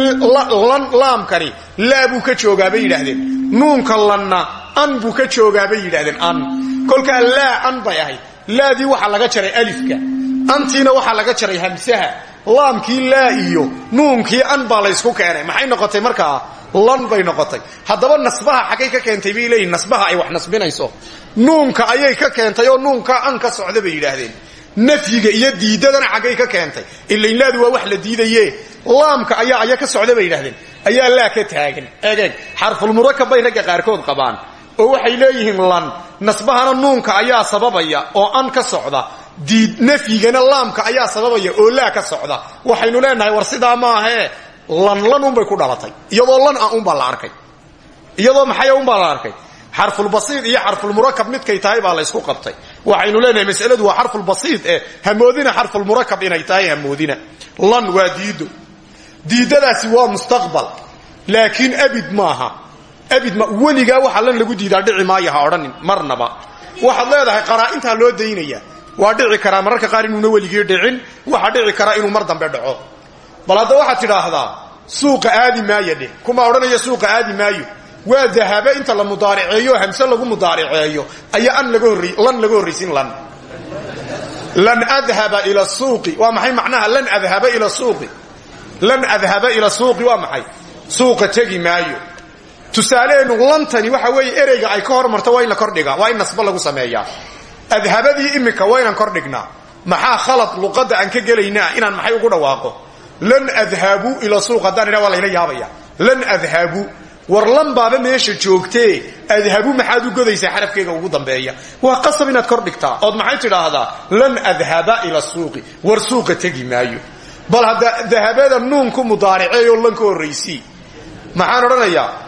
lan laamkani laa buu ka joogaa bay yidhaahdeen. Nuunka lanna an buu ka joogaa bay yidhahdeen an. Kolkaa laa an bay ahayd laadii waxaa laga jaray alifka. Antiina waxaa laga jaray hamsaha. Laamkii laa iyo nuunkii an baa laysku keenay. Maxay noqotay markaa lan bay noqotay. Haddaba nasbaha xaggay ka keentay bay leeyihiin nasbaha ay wax nasbinayso. Nuunka ayay ka keentay oo nuunkaa an ka socda bay yidhaahdeen. Nafyiga iyo diidadana xaggay ka keentay. Ilainlaadu waa wax la diidaye laamka ayaa aya ka socda bay yidhahdeen ayaa laa ka taagan. Egeeg xarfulmurakab bay ragga qaarkood qabaan oo waxay leeyihiin lan. Nasbahana nuunka ayaa sababaya oo an ka socda. Diid nafyigana laamka ayaa sababaya oo laa ka socda. Waxaynu leenahay war sidaa maahee lan lan unbay ku dhalatay. Iyadoo lan ah unbaa la arkay. Iyadoo maxay unbaa la arkay? Xarfulbasiid iyo xarfulmurakab midkay tahay baa laysku qabtay. Waxaynu leenahay masaladu waa xarfulbasiid ee hamoodina xarfulmurakab inay tahay hamoodina. Lan waa diido diidadaasi waa mustaqbal. Laakiin abid maaha abid ma weligaa waxa lan lagu diidaa dhici maayo ha odhanin marnaba. Waxaad leedahay qaraa'intaa loo daynaya. Waa dhici karaa mararka qaar inuuna weligii dhicin waxaa dhici karaa inuu mar dambe dhaco. Bal hadda waxaad tidhaahdaa suuqa aadi maayo dheh. Kuma odhanaya suuqa aadi maayo. Waa dahaabe inta la mudaariceeyo hamse lagu mudaariceeyo ayaa an lan laga horraysin lan. Lan adhaba ila suuqi. Waa maxay macnaha lan adhaba ila suuqi? Lan adhaba ila suuqi waa maxay? Suuqa tegi maayo tusaaleheennu lantani waxa weeye ereyga ay ka hormarto waa la kordhigaa waa in nasbo lagu sameeyaa adhabadii iminka waa inaan kordhignaa maxaa khalad luqadda aan ka gelaynaa inaan maxay ugu dhawaaqo? Lan adhabuu ila suuq haddaan idha waa yaabaya. Lan adhabuu war lan baaba meesha joogtee adhabu maxaad u godaysaa xarafkeega ugu dambeeya. Waa qasab inaad kor dhigtaa ood maxay tidhaahdaa? Lan adhaba ila suuqi. War suuqa tegi maayo. Bal hadda dahabada nuunku mudaariceeyoo lan ka horraysii maxaan odhanayaa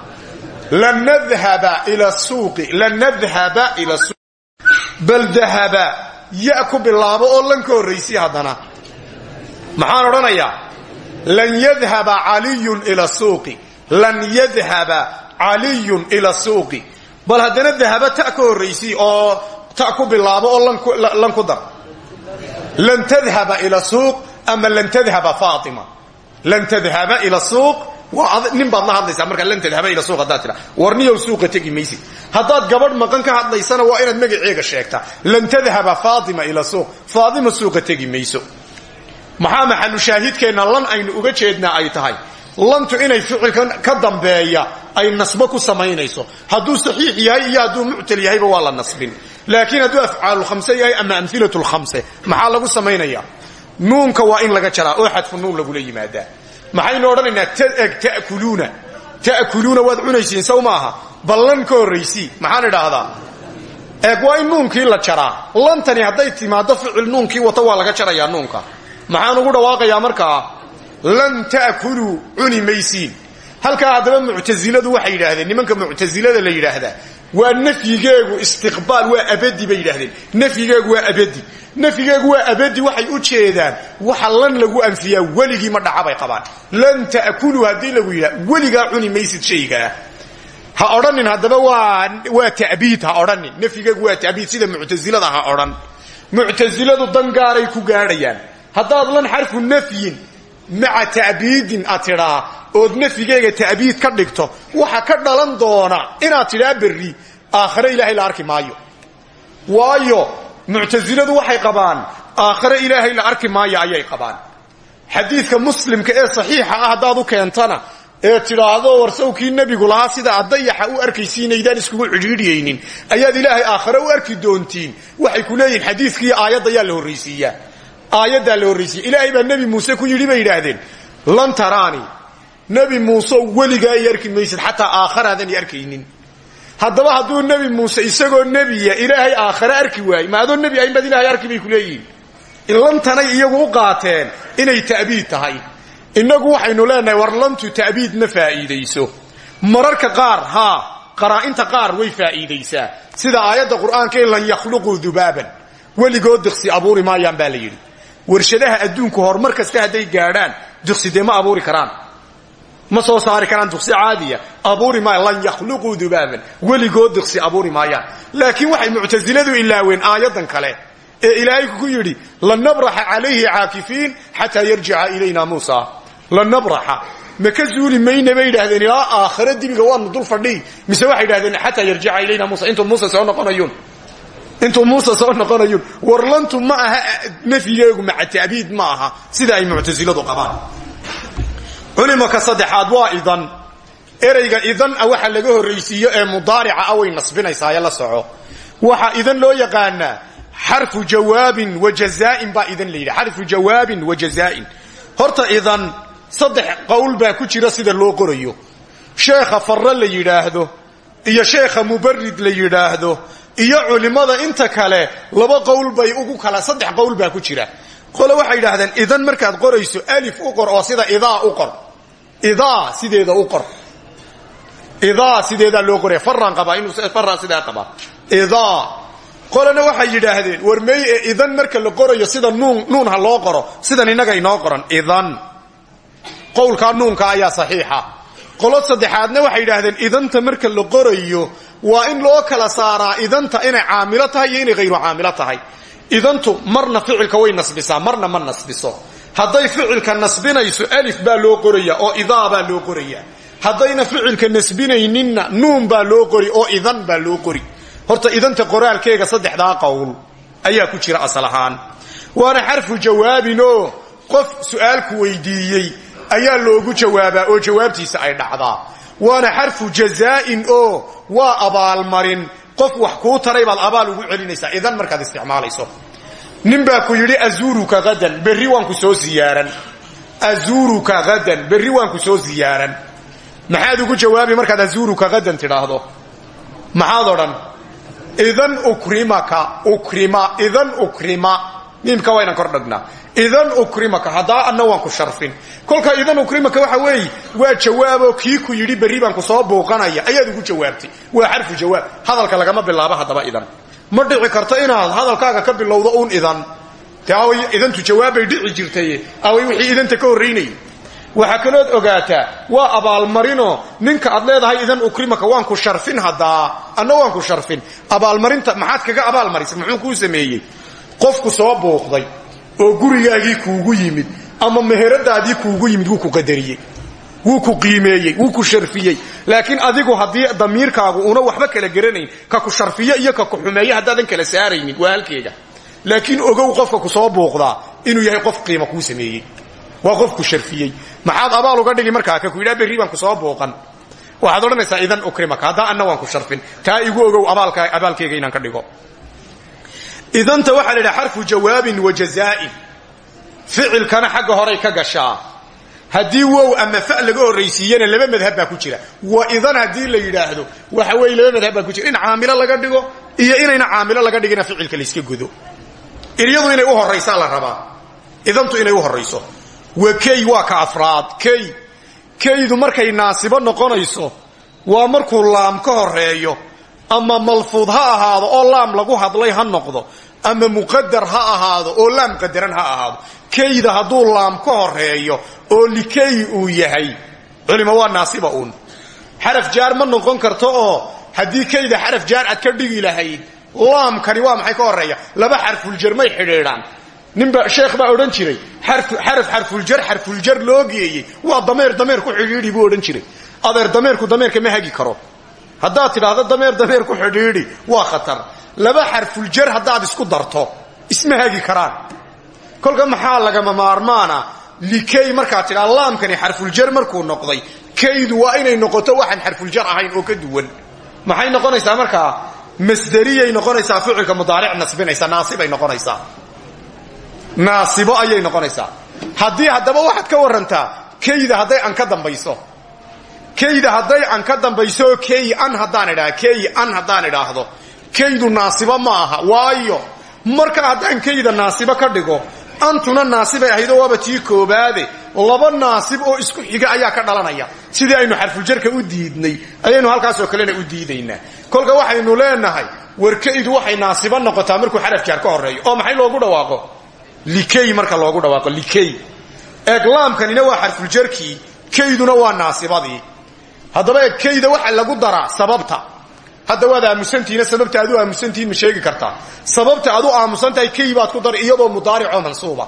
lan nadhaba ila suuqi lan nadhaba ila suuqi bal dahaba ya ku bilaabo oo lan ka horraysii haddana maxaan odhanayaa lan yadhaba caliyun ila suuqi lan yadhaba caliyun ila suuqi bal haddana dahaba ta ka horraysii oo ta ku bilaabo oo lan ku dar lan tadhaba ila suuq ama lan tadhaba faatima lan tadhaba ila suuq nin baad la hadlaysaa markaa lan tadhaba ila suuq haddaad tidha warniyow suuqa tegi maysid. Haddaad gabadh maqan ka hadlaysana waa inaad magaceega sheegtaa. Lan tadhaba faatima ila suuq. Faatima suuqa tegi mayso. Maxaa maxalu shaahidkeenna lan aynu uga jeednaa ay tahay? Lantu inay ficilkan ka dambeeya ay nasbo ku samaynayso. Hadduu saxiix yahay iyo hadduu muctal yahayba waa la nasbin. Laakiin hadduu afcaalulkhamse yahay ama amhilatulkhamse maxaa lagu samaynaya nuunka waa in laga jaraa. Oo xadfu nuun lagula yimaadaa maxaynu odhanaynaa? Ta'kuluuna ta'kuluuna waad cunaysiin saw maaha. Bal lan ka horraysii maxaan idhaahdaa? Eeg waa in nuunkii la jaraa. Lantani hadday timaaddo ficil nuunkii wata waa laga jarayaa nuunka. Maxaan ugu dhawaaqayaa markaa lan ta'kuluu cuni maysiin. Halkaa haddaba muctasiladu waxay yidhaahdeen nimanka muctasilada la yidhaahdaa waa nafyigeegu istiqbaal waa abadi bay yidhahdeen nafyigeegu waa abadi. Nafyigeegu waa abadi waxay u jeedaan waxa lan lagu anfiyaa weligii ma dhaca bay qabaan. Lan ta'kuluu haddii lagu yidhaha weligaa cuni maysid shaygaa ha odhanin haddaba waa ta'biid ha odhanin nafyigeegu waa ta'biid sida muctasilada ha odhan. Muctasiladu dan gaaray ku gaadhayaan. Haddaad lan xarfu nafyin maca ta'biidin aad tidhaa ood nafyigeega ta'biid ka dhigto waxa ka dhalan doona inaad tidhaa berri aakhare ilaahay la arki maayo. Waayo muctasiladu waxay qabaan aakhare ilaahay la arki maayo ayay qabaan. Xadiidka muslimka ee saxiixa ah haddaad u keentana ee tidhaahdo warsawkii nebigu lahaa sida aad dayaxa u arkaysiinaydaan iskugu cidhiidhiyaynin ayaad ilaahay aakhare u arki doontiin waxay ku leeyihiin xadiidkii aayadda yaa la horraysiiyaa aayaddaa la horraysiiya ilaahay baa nebi muuse ku yidhi bay yidhaahdeen lan taraani. Nebi muuse weligaa i arki maysid xataa aakharaadaan i arkaynin. Haddaba hadduu nebi muuse isagoo nebiya ilaahay aakhare arki waayey ma adoo nebi ahayn baad bay ku leeyihiin lantanay iyagu u qaateen inay ta'biid tahay. Innagu waxaynu leenahay war lantu ta'biid ma faa'iidayso. Mararka qaar haa qaraa'inta qaar way faa'iidaysaa. Sida aayadda qur'aanka in lan yakhluquu dubaaban. Weligood diqsi abuuri maayaan baa la yidhi warshadaha adduunku horumar kasta hadday gaadhaan diqsi dee ma abuuri karaan. Ma soo saari karaan duqsi caadiya abuuri maayo lan yakhluquu dubaaban. Weligood diqsi abuuri maayaan. Laakiin waxay muctasiladu ilaaween aayadan kale ee ilaahay ku yidhi lanabraxa calayhi caakifiin xataa yarjica ilayna muusa lanabraxa ma ka zuuli mayna bay yidhaahdeen ilaa aakhare dibiga waanu dul fadhiy mise waxay yidhahdeen xataa yarjica ilayna muusa intuu muuse soo noqonayun intuu muuse soo noqonayun warlantu ma aha nafyigeegu maca ta'biid ma aha sida ay muctasiladu qabaan. Culimaka saddexaad waa idan. Ereyga idan a waxa laga horraysiiyo ee mudaarica a way nasbinaysaaye la soco. Waxaa idan loo yaqaanaa xarfu jawaabin wa jazaa'in baa idan la yidhaha xarfu jawaabin wa jazaa'in. Horta idan saddex qowl baa ku jira sida loo qorayo. Sheekha farre la iyo sheekha mubarid la yidhaahdo iyo culimmada inta kale laba qowl bay ugu kala saddex qowl baa ku jira. Qole waxay yidhaahdeen idan markaad qorayso alif u qor oo sida idaa u qor. Idaa sideeda u qor. Idaa sideedaa loo qoraya faraan qabaa inuu faraan sidaa qabaa idaa. Qolena waxay yidhaahdeen war meey ee idan marka la qorayo sida nuun nuun ha loo qoro sidan innaga inoo qoran. Idan. Qowlkaa nuunka ayaa saxiixa. Qolo saddexaadna waxay yidhaahdeen idanta marka la qorayo waa in loo kala saaraa idanta inay caamilo tahay iyo inay hayru caamilo tahay. Idantu marna ficilka way nasbisaa marna ma nasbiso. Hadday ficilka nasbinayso alif baa loo qoraya oo idaa baa loo qoraya haddayna ficilka nasbinayninna nuun baa loo qori oo idan baa loo qori. Horta idanta qoraalkeega saddexdaa qowl ayaa ku jira asal ahaan. Waana xarfu jawaabin oo qof su'aalku weydiiyey ayaa loogu jawaabaa oo jawaabtiisa ay dhacdaa. Waana xarfu jazaa'in oo waa abaalmarin qof wax kuu taray baad abaal ugu celinaysaa. Idan markaad isticmaalayso. Nin baa ku yidhi azuuruka hadan berri waan ku soo ziyaaran. Azuuruka hadan berri waan ku soo ziyaaran. Maxaad ugu jawaabi markaad azuuruka hadan tidhaahdo? Maxaad odhan? Idan ukrimaka ukrima idan ukrima. Miimka waynan kor dhagnaa idan ukrimaka haddaa anna waan ku sharfin. Kolka idan ukrimaka waxa weeye waa jawaaboo kii ku yidhi berri baan ku soo buuqanaya ayaad ugu jawaabtay. Waa xarfu jawaab. Hadalka lagama bilaabo haddaba idan. Ma dhici karto inaad hadalkaaga ka bilowdo uun idan. De away idantu jawaabbay dhici jirtay away wixii idanta ka horraynayay waxaa kalood ogaataa waa abaalmarinoo ninka aad leedahay idan ukrimaka waan ku sharfin haddaa. Anna ku sharfin. Abaalmarinta maxaad kaga abaalmarisa muxuu kuu sameeyey? Qofku soo buuqday oo gurigaagii kuugu yimid ama meheradaadii kuugu yimid wuu ku qadariyey. Wuu ku qiimeeyey wuu ku sharfiyey. Laakiin adigu haddii damiirkaagu una waxba kala garanayn ka ku sharfiyo iyo ka ku xumeeyo haddaadan kala saaraynin waa laakiin ogow qofka ku soo buuqdaa inuu yahay qof qiimo kuu sameeyey. Waa qof ku sharfiyey. Maxaad abaal uga dhigi markaa ka ku yidhaa berri baan ku soo buuqan. Waxaad odhanaysaa idan ukrimaka haddaa anna waan ku sharfin. Taa igu ogow abaalkayga inaan ka dhigo idanta waxaa la yidhaha xarfu jawaabin wa jazaa'in. Ficilkana xagga horay ka gashaa. Haddii wow ama fa laga horraysiiyana laba madhab baa ku jira. Wa idan haddii la yidhaahdo waxa weeye laba madhab baa ku jira. In caamilo laga dhigo iyo inayna caamilo laga dhigina ficilka layska godo iryadu inay u horraysaa la rabaa. Idantu inay u horrayso. Wa key waa ka afraad. Key keydu markay naasibo noqonayso waa markuu laam ka horeeyo ama malfuud ha ahaado oo laam lagu hadlay ha noqdo ama muqadar ha ahaado oo laam qadaran ha ahaado keyda hadduu laam ka horeeyo oo likey uu yahay culima waa naasiba uun. Xaraf jaar ma noqon karto oo haddii keyda xaraf jaar aad ka dhigi lahayd laamkani waa maxay ka horreeya laba xarfuljar may xidhiidhaan. Ninba sheekh baa odhan jiray xaraf xarfuljar xarfuljar loo geeyey. Waa dameer dameer ku xidhiidhi buu odhan jiray. Adeer dameerku dameerka ma hagi karo. Haddaad tidhaahdo dameer dameer ku xidhiidhi. Waa khatar laba xarfuljar haddaad isku darto isma hagi karaan. Kolka maxaa lagama maarmaana? Likey markaad tidhaa laamkani xarfuljar markuu noqday kaydu waa inay noqoto waxaan xarfuljar ahayn oo ka duwan. Maxay noqonaysaa markaa? Masderiyay noqonaysaa ficilka mudaaric nasbinaysa naasibay noqonaysaa. Naasibo ayay noqonaysaa. Haddii haddaba waxaad ka warantaa kayda hadday an ka dambayso. Kayda hadday an ka dambayso key an haddaan idhaa key an haddaan idhaahdo kaydu naasiba ma aha. Waayo marka haddaan kayda naasiba ka dhigo antuna naasibay ahaydoo waaba tii koobaade. Laba naasib oo isku xiga ayaa ka dhalanaya. Sidii aynu xarfuljarka u diidnay ayaynu halkaasoo kalena u diidaynaa. Kolka waxaynu leenahay warkaydu waxay naasiba noqotaa markuu xarafjaar ka horeeyo oo maxay loogu dhawaaqo? Likey marka loogu dhawaaqo likey eeglaamkanina waa xarfuljarkii kayduna waa naasibadii. Haddaba eeg kayda waxa lagu daraa sababta hadda waad aamusantihiina sababta aad u aamusantihiin ma sheegi kartaa. Sababta aad u aamusantahay kay baad ku dar iyadoo mudaaricoo mansuuba.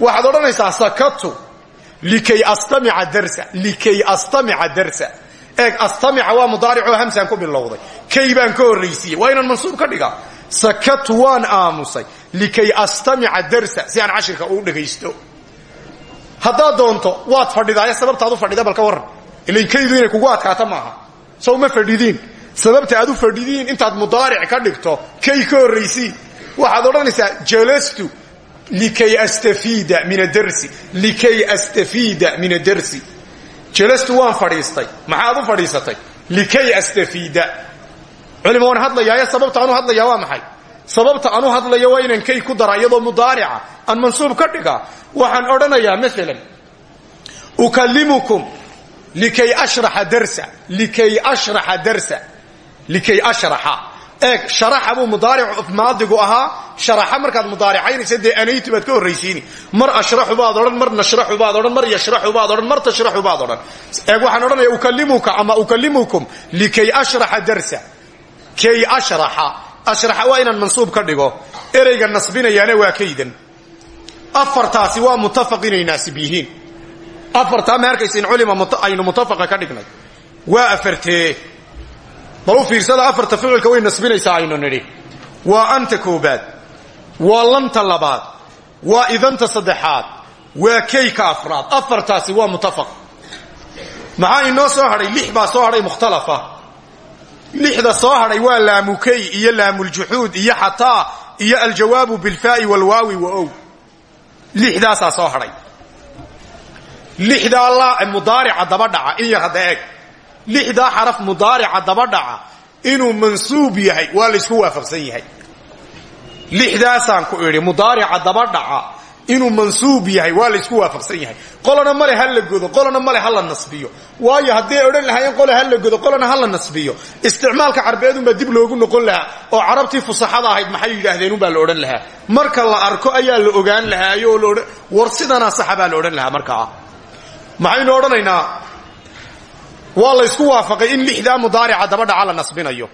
Waxaad odhanaysaa sakatu likay astamica darsa likay astamica darsa. Eeg astamica waa mudaaricoo hamsaan ku bilowday. Kay baan ka horraysiiyey waa inaan mansuub ka dhigaa. Sakatu waan aamusay likay astamica darsa. Si aan cashirka u dhagaysto. Haddaad doonto waad fadhidaaya sababtaad u fadhida bal ka warran. Ilan kaydu inay kugu adkaata maaha. Sow ma fadhidiin sababta aad u fadhidiin intaad mudaaric ka dhigto kay ka horraysiin waxaad odhanaysaa jalastu likay astafiida min adarsi likay astafiida min adarsi jalastu waan fadhiistay maxaad u fadhiisatay? Likay astafiida. Culima waan hadlayaaye sababta anu hadlayaa waa maxay? Sababta anu hadlayo waa inaan kay ku dara iyadoo mudaarica aan mansuub ka dhiga. Waxaan odhanayaa maalan ukalimukum likay ashraxa darsa likay ashraxa darsa likay ashraxa. Eeg sharaxa buu mudaaric maadigu ahaa. Sharaxa markaad mudaaricaynaysa dee anaytu baad ka horraysiini? Mar ashraxu baad odhan mar nashraxu baad odhan mar yashraxu baad odhan mar tashraxu baad odhan. Eeg waxaan odhanaya ukalimuka ama ukalimukum likay ashraxa darsa. Kay ashraxa. Ashraxa waa inaan mansuub ka dhigo. Ereyga nasbinayaana waa kaydan. Afartaasi waa muttafaq inay naasib yihiin. Afartaa ma waa afartee bal fiirsada afarta ficilka way nasbinaysaa aynu nidhi. Waa anta koobaad. Waa lanta labaad. Waa idanta saddexaad. Waa kayka afraad. Afartaasi waa muttafaq. Maxaa inoo soo hadhay? Lix baa soo hadhay mukhtalafa. Lixda soo hadhay waa laamukay iyo laamuljuxuud iyo xataa iyo aljawaabu bilfaa'i walwaawi wa ow. Lixdaasaa soo hadhay. Lixdaa mudaarica daba dhaca in yar hadda eeg lixdaa xaraf mudaarica daba dhaca inuu mansuub yahay waa laysku waafaqsan yahay. Lixdaasaan ku idhi mudaarica daba dhaca inuu mansuub yahay waa laysku waafaqsan yahay. Qolana male ha la godo qolana male ha la nasbiyo. Waayo hadday odhan lahaayeen qole ha la godo qolana ha la nasbiyo. Isticmaalka carbeedunbaa dib loogu noqon lahaa oo carabtii fusaxada ahayd maxay yidhaahdeen unbaa la odhan lahaa. Marka la arko ayaa la ogaan lahaayo oo war sidanaa saxa baa la odhan waa laysku waafaqay in lixdaa mudaarica daba dhaca la nasbinayo.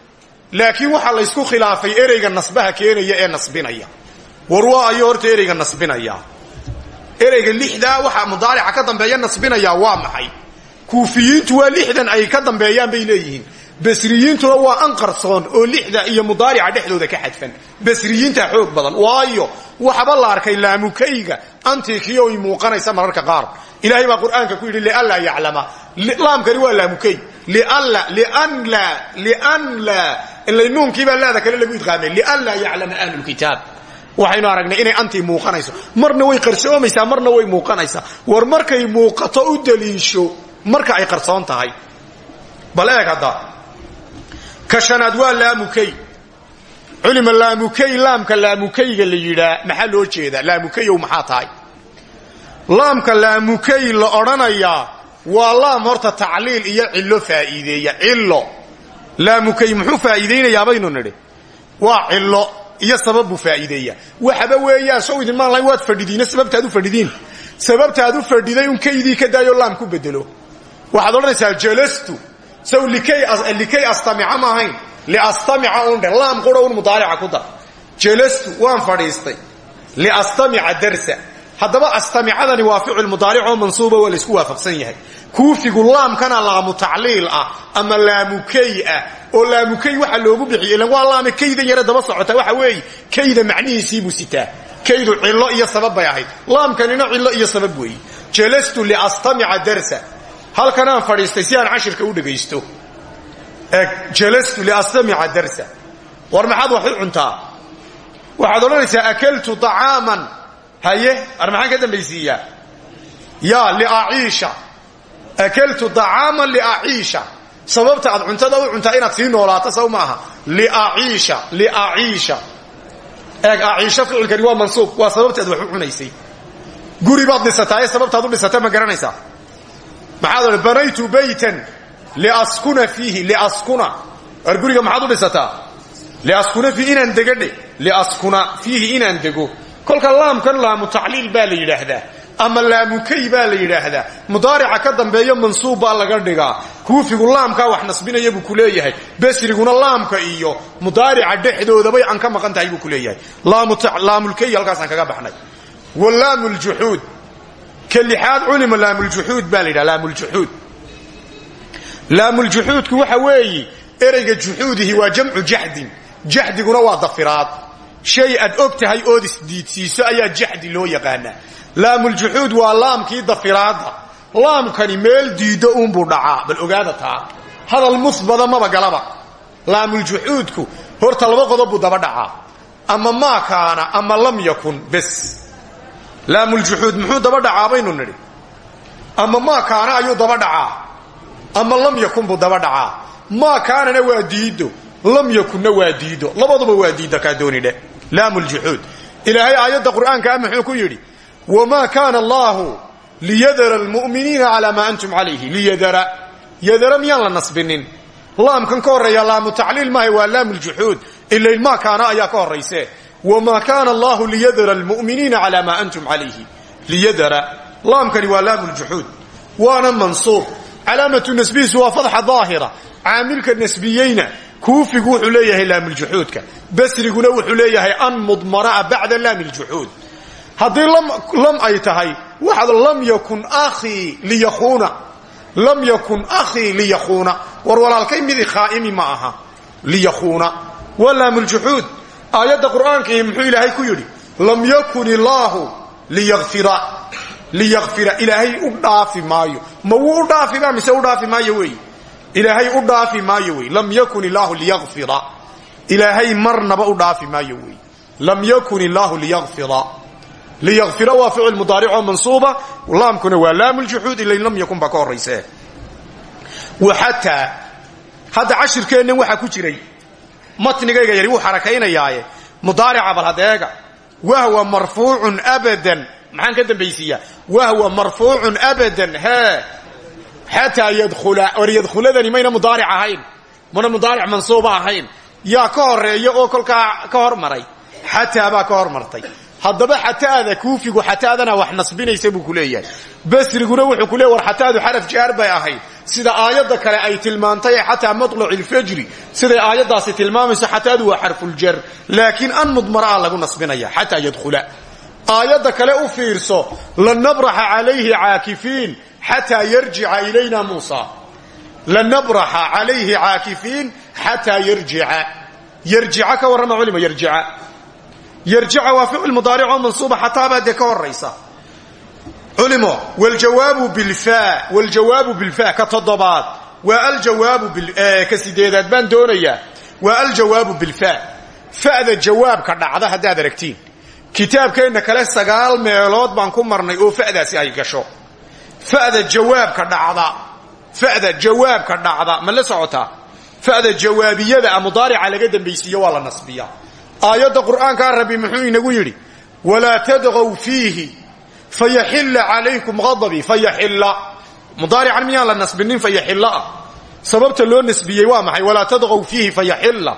Laakiin waxaa laysku khilaafay ereyga nasbaha keenaya ee nasbinaya. War ayo horta ereyga nasbinaya. Ereyga lixdaa waxaa mudaarica ka dambeeya nasbinaya waa maxay? Kuufiyiintu waa lixdan ay ka dambeeyaan bay leeyihiin. Basriyiintuna waa an qarsoon oo lixda iyo mudaarica dhexdooda ka xadfan. Basriyiinta xoog badan. Waayo waxaba la arkay laamukayga. Antikiyo ay muuqanaysa mararka qaar ilaahay baa qur'aanka ku yidhi lianlaa yaclama. Laamkani waa ilay nuunkiibaa laada kale lagu idqaamay. Lianlaa yaclama ahlulkitaab waxaynu aragnay inay antii muuqanayso. Marna way qarsoomaysaa marna way muuqanaysaa. War markay muuqato u daliisho marka ay qarsoon tahay. Bal eeg hadda. Ka shanaad waa laamukay. Culima laamukay laamka laamukayga la yidhaa maxaa loo jeedaa? Laamukayow maxaa tahay laamka laamukay la odhanayaa waa laam horta tacliil iyo cillo faa'iideeya cillo. Laamukay muxuu faa'iidaynayaa baynu nidhi? Waa cillo iyo sabab buu faa'iideeya. Waxaba weeyaan sow idinmaan lahayn waad fadhidiino sababtaad u fadhidiin. Sababtaad fadhiday un kaydii ka daayoo laam ku bedelo waxaad odhanaysaa jalastu. Sow likay astamica ma ahayn. Liastamica un dheh laam qura un mudaarica ku dar. Jalastu waan fadhiistay. Liastamica darsa haddaba astamicadani waa ficil mudaaricoo mansuuba waa laysku waafaqsan yahay. Kuufigu laamkana laamu tacliil ah ama laamukay ah. Oo laamukay waxa loogu bixiye ilan waa laame kaydan yare daba socota waxa weeye kayda macnihiisiibuu sitaa. Kaydu cillo iyo sabab bay ahayd. Laamkanina cillo iyo sabab weeye jalastu liastamica darsa. Halkanaan fadhiistay si aan cashirka u dhegaysto jalastu liastamica darsa. War maxaad wax u cuntaa? Waxaad odhanaysaa akaltu طacaaman haye ar maxaan ka dambaysiiyaa ya liaciisha akaltu dacaaman liaciisha sababta aad cuntada u cuntaa inaad sii noolaato saw maaha liaciisha liaciisha eeg aciisha ficilkani waa mansuub waa sababta aad u cunaysay. Guri baad dhisataa ee sababtaad u dhisata ma garanaysaa. Maxaad odhan banaytu baytan liaskuna fiihi liaskuna war guriga maxaad u dhisataa? Liaskuna fiihi inaan degadhe liaskuna fiihi inaan dego kolka laamkan laamu tacliil baa la yidhaahdaa ama laamukay baa la yidhaahdaa mudaarica ka dambeeyo mansuub baa laga dhigaa. Kuufigu laamkaa wax nasbinaya buu ku leeyahay basriguna laamka iyo mudaarica dhexdoodabay aan ka maqan tahay buu ku leeyahay. Laamulkay halkaasaan kaga baxnay. Walaamu ljuxuud ka lixaad culima laamuljuxuud baa la yidhaha laamuljuxuud laamuljuxuudku waxa weeyi ereyga juxuudihi waa jamcu jaxdin jaxdiguna waa dafiraad shay aad og tahay ood isdiidsiiso ayaa jaxdi loo yaqaanaa laamuljuxuud waa laamkii dafiraadda. Laamkani meel diiddo uunbuu dhacaa bal ogaada taa. Hadal musbada maba galaba. Laamuljuxuudku horta laba qodob buu daba dhacaa. Ama maa kaana ama lam yakun bes. Laamuljuxuud muxuu daba dhacaa baynu nidhi. Ama maa kaana ayuu daba dhacaa. Ama lam yakun buu daba dhacaa. Maa kaanana waa diiddo lam yakunna waa diiddo labaduba waa diidda kaa doonidhe laamuljuxuud ilaahay aayadda qur'aanka a muxuu ku yidhi wma kaana allahu liyadara almu'miniina calaa maa antum calayhi. Liyadara. Yadara miyaan la nasbinin? Laamkan ka horreeya laamu tacliil maaha waa laamuljuxuud ilayn maa kaana ayaa ka horrayse. Wamaa kaana allahu liyadara almu'miniina calaa maa antum calayhi. Liyadara. Laamkani waa laamuljuxuud waana mansuub. Calaamatu nasbihiisu waa fadxa daahira. Caamilka nasbiyeyna kuufigu wuxuu leeyahay laamuljuxuudka basriguna wuxuu leeyahay an mudmaraa bacda laamiljuxuud haddii lam ay tahay waxaad lam yakun akhii liyakuuna. Lam yakun akhii liyakuuna. War walaalkay midi khaa'imi ma aha. Liyakuuna. Waa laamuljuxuud aayadda qur'aankii muxuu ilaahay ku yidhi lam yakun illaahu liyafira liyakfira ilaahay u dhaafi maayo. Ma wuu u dhaafiba mise u dhaafi maayo wey ilaahay u dhaafi maayo wey. Lam yakun illaahu liyakfira ilaahay marnaba u dhaafi maayo wey. Lam yakun illaahu liyakfira liyakfira waa ficil mudaaricoo mansuuba. Laamkuna waa laamuljuxuud ilayn lam yakun baa ka horrayse waxataa hadda cashirkeennan waxaa ku jiray. Matnigayga yari wuu xarakaynayaaye. Mudaarica bal hadeega wahwa marfuucun abadan. Maxaan ka dambaysiiyaa? Wahwa marfuucun abadan. Hee xataa yadkhula war yadkhuladani mayna mudaaric ahayn. Mana mudaaric mansuuba ahayn. Yaa ka horreeya oo kolkaa ka hormaray. Xataa baa ka hormartay. Haddaba xataada kuufigu xataadana wax nasbinaysa buu ku leeyahay. Basriguna wuxuu ku leey war xataadu xaraf jaar bay ahayd. Sida aayadda kale ay tilmaantay xataa matluci lfajri siday aayaddaasi tilmaamayso xataadu waa xarfuljar laakiin an mudmaraa lagu nasbinaya xataa yadkhula. Aayadda kale u fiirso lanabraxa calayhi caakifiin xataa yarjica ilayna muusa lanabraxa calayhi caakifiin xataa yarjica yarjica ka warrama culima yarjica yarjica waa ficil mudaaricoo mansuuba xataabaa dee ka horaysa culimo waljawaabu bilfa waljawaabu bilfa ka toddobaad waa aljawaabu ka sideedaad baan doonayaa waa aljawaabu bilfa fa'da jawaabka dhacda haddaad aragtiin kitaabkeenna kale sagaal meelood baan ku marnay oo fa'daasi ay gasho fa'da jawaabka dhacda. Fa'da jawaabka dhacda. Ma la socotaa fa'da jawaabiyada a mudaarica laga dambaysiiyo waa la nasbiyaa aayadda qur'aankaa rabbi muxuu inagu yidhi walaa tadqow fiihi fayaxilla calaykum adabii fayaxilla mudaarican miyaan la nasbinin? Fayaxilla ah. Sababta loo nasbiyey waa maxay? Walaa tadqow fiihi fayaxilla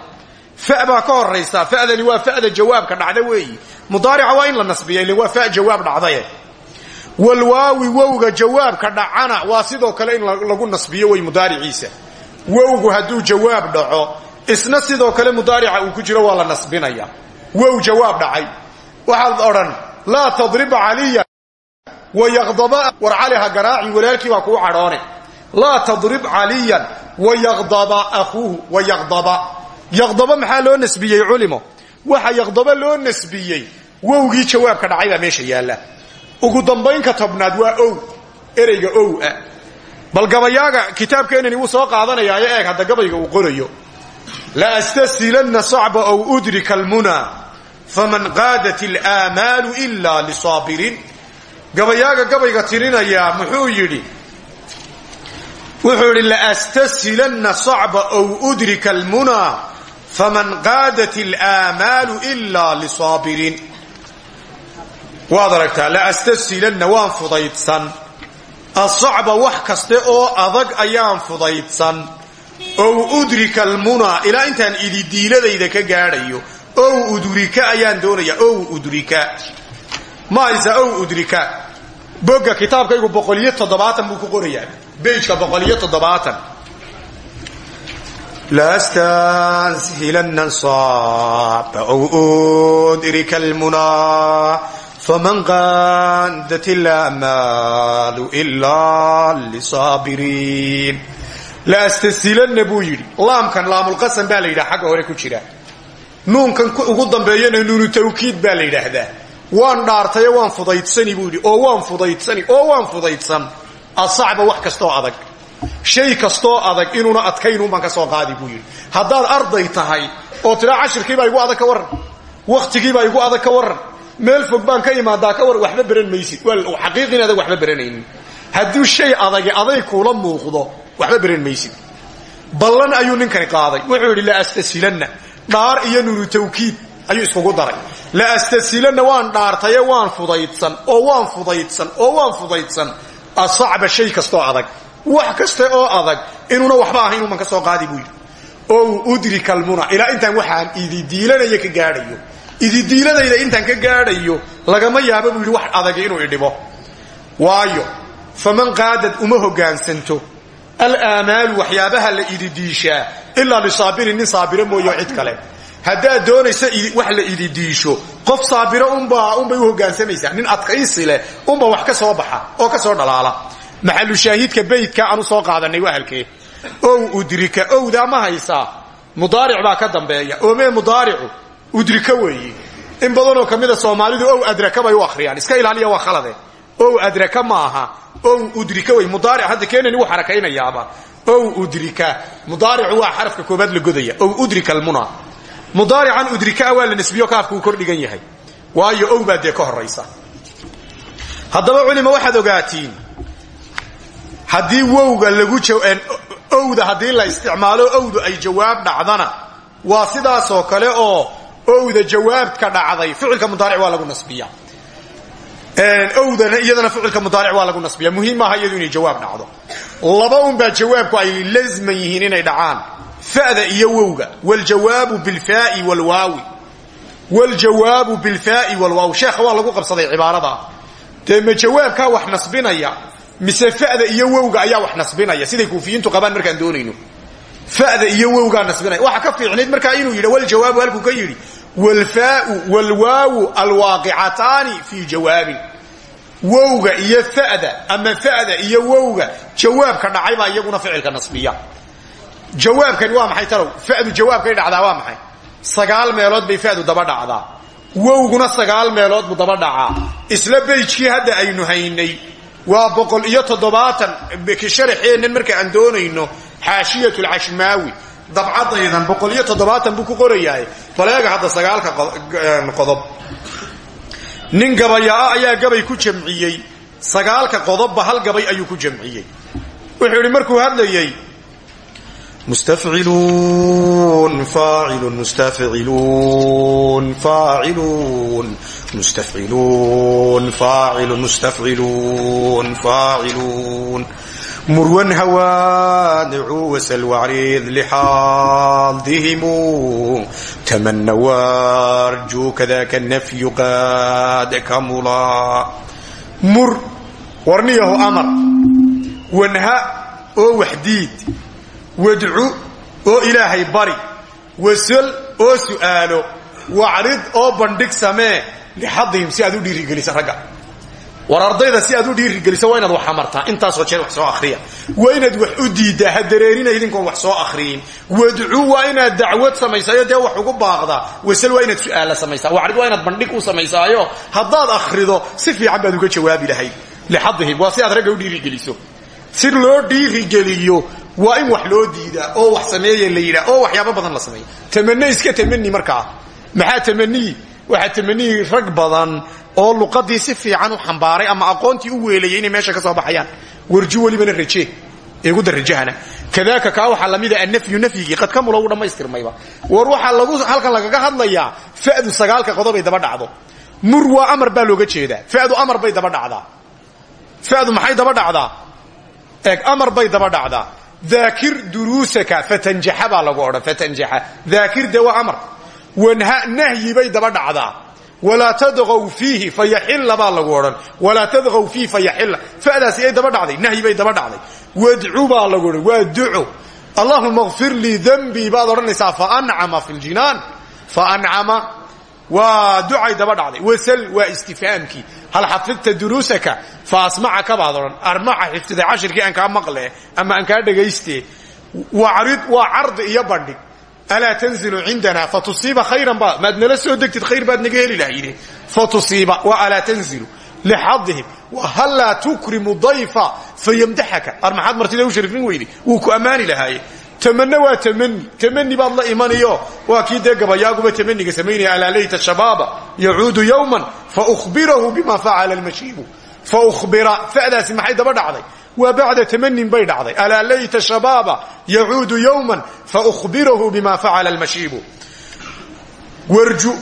fa baa ka horaysaa fa'dani waa fa'da jawaabka dhacda weeyi. Mudaarica waa in la nasbiya ilan waa fa walwaawi wowga jawaabka dhacana waa sidoo kale in lagu nasbiyo wey mudaariciisa. Wowgu hadduu jawaab dhaco isna sidoo kale mudaarica uu ku jiro waa la nasbinaya. Wow jawaab dhacay. Waxaad odhan laa tadrib caliya wayaqdaba war cali ha garaacin walaalkii baa kuu cadhoone. Laa tadrib caliyan wayaqdaba akhuuhu wayaqdaba yaqdaba maxaa loo nasbiyey culimo? Waxa yaqdaba loo nasbiyey wowgii jawaabka dhacay baa meesha yaalla ugu dambaynka tobnaad waa ow. Ereyga ow ah. Bal gabayaaga kitaabkeenani wuu soo qaadanayaayo eeg hadda gabayga uu qorayo. La astasilanna sacba ow udrika almunaa faman qaadat alaamaalu ila lisaabirin. Gabayaaga gabayga tirinayaa muxuu yidhi? Wuxuu idhi laastasilanna sacba ow udrika almunaa faman qaadat ilaamaalu ilaa lisaabiriin waad aragtaa laastasilanna waan fudaydsan. Asacba wax kaste oo adag ayaan fudaydsan. Ow udrika almunaa. Ilaa intaan ididiiladayda ka gaadhayo ow udrika ayaan doonaya ow udrika. Ma haysa ow udrika. Bogga kitaabkaygu boqoliyo toddobaatan buu ku qorayaa. Bejka boqoliyo toddobaatan lastanhilanna saba ow udrika almunaa faman qaadat ilamaalu ilaa lisaabiriin laastasilanna buu yidhi laamkan laamulqasam baa la yidhaha xagga hore ku jira nuunkan ugu dambeeyana nuunu tawkiid baa la yidhaahdaa waan dhaartayo waan fudaydsani buu yidhi oo waan fudaydsani oo waan fudaydsan asacba wax kastoo adag shay kastoo adag inuuna adkaynuun baan ka soo qaadi buu yidhi haddaad arday tahay oo tidhaa cashirkiibaa igu adag ka warran wakhtigiibaa igu adag ka warran meel fog baan ka imaadaa ka war waxba beran maysid. Xaqiiqin adag waxba beranaynin hadduu shay adagi aday kuula muuqdo waxba beran maysid. Ballan ayuu ninkani qaaday. Wuxuu yidhi laastasilanna dhaar iyo nunu tawkiid ayuu iskugu daray. Laastasilanna waan dhaartaye waan fudaydsan oo waan fudaydsan oo waan fudaydsan. Asacba shay kastoo adag. Wax kaste oo adag inuuna waxba ahayn uman ka soo qaadi buu yidhi. Ow udrika almuna ilaa intaan waxaan ididiilanaya ka gaadhayo ididiiladayda intaan ka gaadhayo lagama yaabo buu yidhi wax adagi inuu idhibo waayo faman qaadad uma hoggaansanto alaamaalu waxyaabaha la ididiishaa ilaa lisaabirin nin saabiro mooye cid kale. Haddaad doonaysa wax la ididiisho qof saabiro unbaa unbay u hoggaansamaysaa nin adkaysi leh unba wax ka soo baxa oo ka soo dhalaala. Maxalu shaahiidka baydka aanu soo qaadanay waa halkee. Ow udrika owdaa ma haysaa. Mudaaric baa ka dambeeya. Oomee mudaaricu udrika weeye in badanoo ka mida soomaalidu ow adraka bay u akhriyaan. Iska ilaaliya waa khalade. Ow adraka ma aha. Ow udrika wey mudaaric hadda keenani wuu xarakaynayaaba. Ow udrika. Mudaaricu waa xarafka koobaad la godaya. Ow udrika almuna. Mudaarican udrikaa waa la nisbiyo kaafka uu kor dhigan yahay. Waayo ow baa ka horaysa haddaba culima waxaad ogaatiin haddii wowga lagu owda haddii la isticmaalo owdu ay jawaab dhacdana waa sidaasoo kale oo owda jawaabka dhacday ficilka mudaaric waa lagu nasbiya owdana iyadana ficilka mudaaric waa lagu nasbiya muhiim maaha iyadu inay jawaab dhacdo. Laba unbaa jawaabku ay lasman yihiin inay dhacaan. Fa'da iyo wowga. Waljawaabu bilfaai walwaawi waljawaabu bilfaai walwaawi sheekha waa lagu qabsaday cibaarada. Dee ma wax nasbinaya mise fa'da iyo wowga ayaa wax nasbinaya? Siday kuufiyiintu qabaan markaan doonayno. Fa'da iyo wowgaa nasbinaya. Waxa ka fiicnayd markaa inuu yidhi waljawaabu halkuu ka yidhi walfaau walwaawu alwaaqicataani fii jawaabin wowga iyo fa'da ama fa'da iyo wowga jawaabka dhacay baa iyaguna ficilka nasbiya jawaabkani waa maxay talow fa'du jawaabkay dhacdaa waa maxay sagaal meelood bay fa'du daba dhacdaa wowguna sagaal meelood buu daba dhacaa isla beyjkii hadda aynu haynay waa boqol iyo toddobaatan sharaxeennan marka aan doonayno xaashiyat lcashmaawi dabcadaydan boqol iyo toddobaatan buu ku qorayahay. Baleega hadda sagaalka qodob nin gabayaa ayaa gabay ku jamciyey. Sagaalka qodobba hal gabay ayuu ku jamciyey. Wuxuu idhi markuu hadlayey mustafciluun faacilun mustafciluun faacilun mustafciluun faacilun mustafciluun faaciluun murwan hawaadicuu wasal wacriid lixaadihimu tamana waarjuu kadaka nafyu qaad kamula mur warniyahu amar wanha oo waxdiid wadcu oo ilaahay bari wasal oo su'aalo wacrid oo bandhig samee lixadihim si aad u dhiirigelisa ragga war ardayda si aad u dhiirigeliso waa inaad wax amartaa. Intaasoo jeer wax soo akhriya. Waa inaad wax u diiddaa ha dareerina wax soo akhriyin. Wadcu waa inaad dacwad samaysaayo dee wax ugu baaqdaa. Wasal waa inaad su'aala samaysaa wacrid waa inaad bandhig u samaysaayo. Haddaad akhrido si fiican baad uga jawaabi lahayd. Lixadihim waa si aad ragga u dhiirigeliso. Si loo dhiirigeliyo waa in wax loo diidaa oo wax sameeye la yidhaa oo waxyaabo badan la sameeya tamane iska tamani markaa. Maxaa tamanii waxaa tamaniyi rag badan oo luqadii si fiican u xambaaray ama aqoontii u weelayay inay meesha ka soo baxayaan. Warju welibana raje igu darajahana. Kadaaka kaa waxaa lamida annafyu nafyigii qad kamula u dhammaystirmayba. War waxaa lagu halkan lagaga hadlayaa fa'du sagaalka qodobay daba dhacdo. Mur waa amar baa looga jeedaa. Fa'du amar bay daba dhacdaa. Fa'du maxay daba dhacdaa? Eeg amar bay daba dhacdaa. Daakir duruusaka fatanjaxa baa lagu odhan fatanjaxa. Daakir de waa amar. Wanha nahyi bay daba dhacdaa walaa tadqow fiihi fayaxilla baa lagu odhan. Walaa tadqow fiihi fayaxilla fa'daasi ay daba dhacday. Nahyi bay daba dhacday. Wadcu baa lagu odhan. Waa duco allahuma kfir lii dembii baad odhanaysaa faancama fi ljinaan faancama waa ducay daba dhacday. Wasal waa istifhaamkii hal xafidta duruusaka? Fa asmacaka baad odhan. Armaca xifdiday cashirkii aan kaa maqle ama aan kaa dhegayste wacrid waa cardi iyo bandhig alaa tanzilu cindana fatusiiba khayran ba. Maad nala soo degtid khayr baad naga heli lahayde fatusiiba waa alaa tanzilu lixadihim hallaa tukrimu dayfa fayamdaxaka. Ar maxaad martida u sharifin weyday wuu ku ammaani lahaaye. Tamane waa tamani tamani baad la imanayo waa kii dee gabayaaguba tamaniga samaynaya alaa layta shabaaba yacuudu yowman faukhbirahu bima facala lmashiibu faubira fadaasi maxay daba dhacday waa bacda tamanin bay dhacday. Alaa layta shabaaba yacuudu yowman faukhbirahu bima facala lmashiibu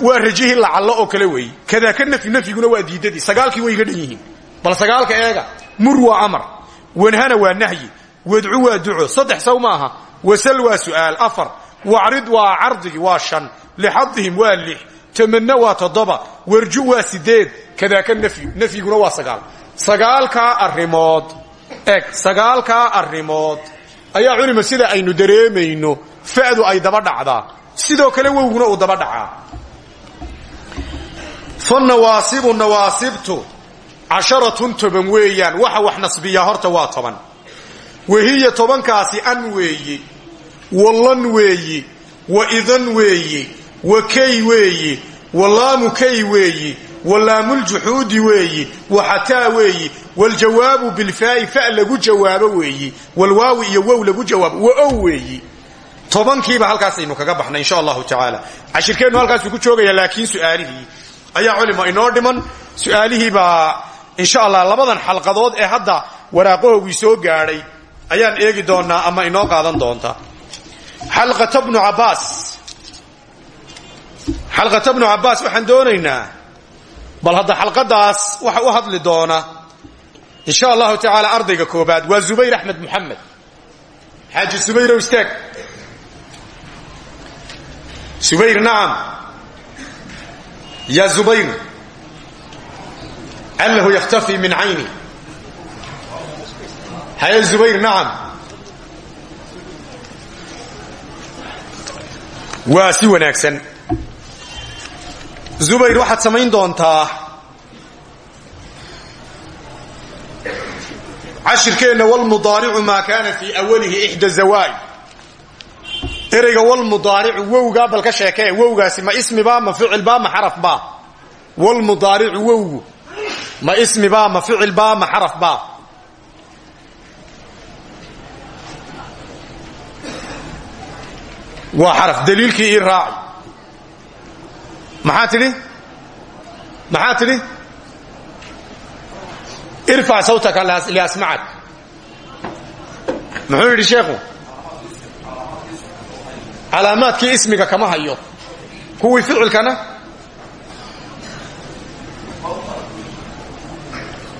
waa rajihii lacallo oo kale weeye kadaaka nafyi nafyiguna waa diidadii. Sagaalkii way iga dhan yihiin. Bal sagaalka eega mur waa amar wanhana waa nahyi. Wadcu waa duco. Saddex saw maaha wasal waa su'aal. Afar wacrid waa cardigii waa shan. Lixadihim waa lix. Tamana waa toddoba. Warju waa sideed. Kadaaka nafyu nafyiguna waa sagaal. Sagaalkaa arrimood eg sagaalkaa arrimood ayaa culima sida aynu dareemayno fa'du ay daba dhacdaa. Sidoo kale wowguna uu daba dhacaa. Fa nawaasibu nawaasibtu casharatun toban weeyaan. Waxa wax nasbiyaa horta waa toban. Wahiya tobankaasi an weeyi wallan weeyi wa idan weeyi wa kay weeyi walaamu kay weeyi walaamuljuxuudi weeyi waxataa weeyi waljawaabu bilfaa'i fa lagu jawaabo weeyi walwaawi iyo wow lagu jawaabo wa ow weeyi tobankiiba halkaasaynu kaga baxnay insha allahu tacaala cashirkeennu halkaasuu ku joogaya laakiin su'aalihii ayaa culima inoo dhiman su'aalihiibaa insha allah labadan xalqadood ee hadda waraaqahoogii soo gaadhay ayaan eegi doonaa ama inoo qaadan doonta xalqata bnu cabbaas xalqata bnu cabbaas waxaan doonaynaa bal hadda xalqadaas waxa u hadli doona insha allahu tacaala ardayga koobaad waa zubayr axmed muxamed xaaji subayrow istaag. Subayr nacam ya zubayr. Annahu yaktafi min cayni haya zubayr nacam waa si wanaagsan. Zubayr waxaad samayn doontaa cashirkeenna walmudaaricu maa kaana fii awalihi ixda zawaaid ereyga walmudaaricu wowgaa bal ka sheekee wowgaasi ma ismibaa ma ficilbaa ma xarafbaa walmudaaricu wowgu ma ismibaa ma ficilbaa ma xarafbaa waa xaraf daliilkii ii raaci maxaa tidhi? Maxaa tidhi irfac sawtaka liasmacak muxuu yidhi sheekhu calaamaadkii ismiga kama hayo. Kuwii ficilkana?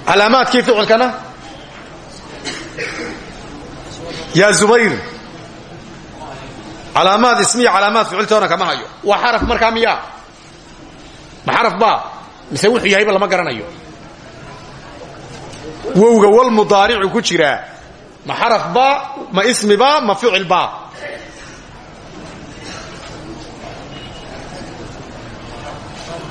Calaamaadkii ficilkana? Yaa zubayr calaamaad ismiya calaamaad ficiltoona kama hayo. Waa xaraf markaa miyaa? Ma xaraf baa mise wuxuu yahayba lama garanayo wowga wal mudaaricu ku jiraa ma xaraf baa ma ismi baa ma ficil baa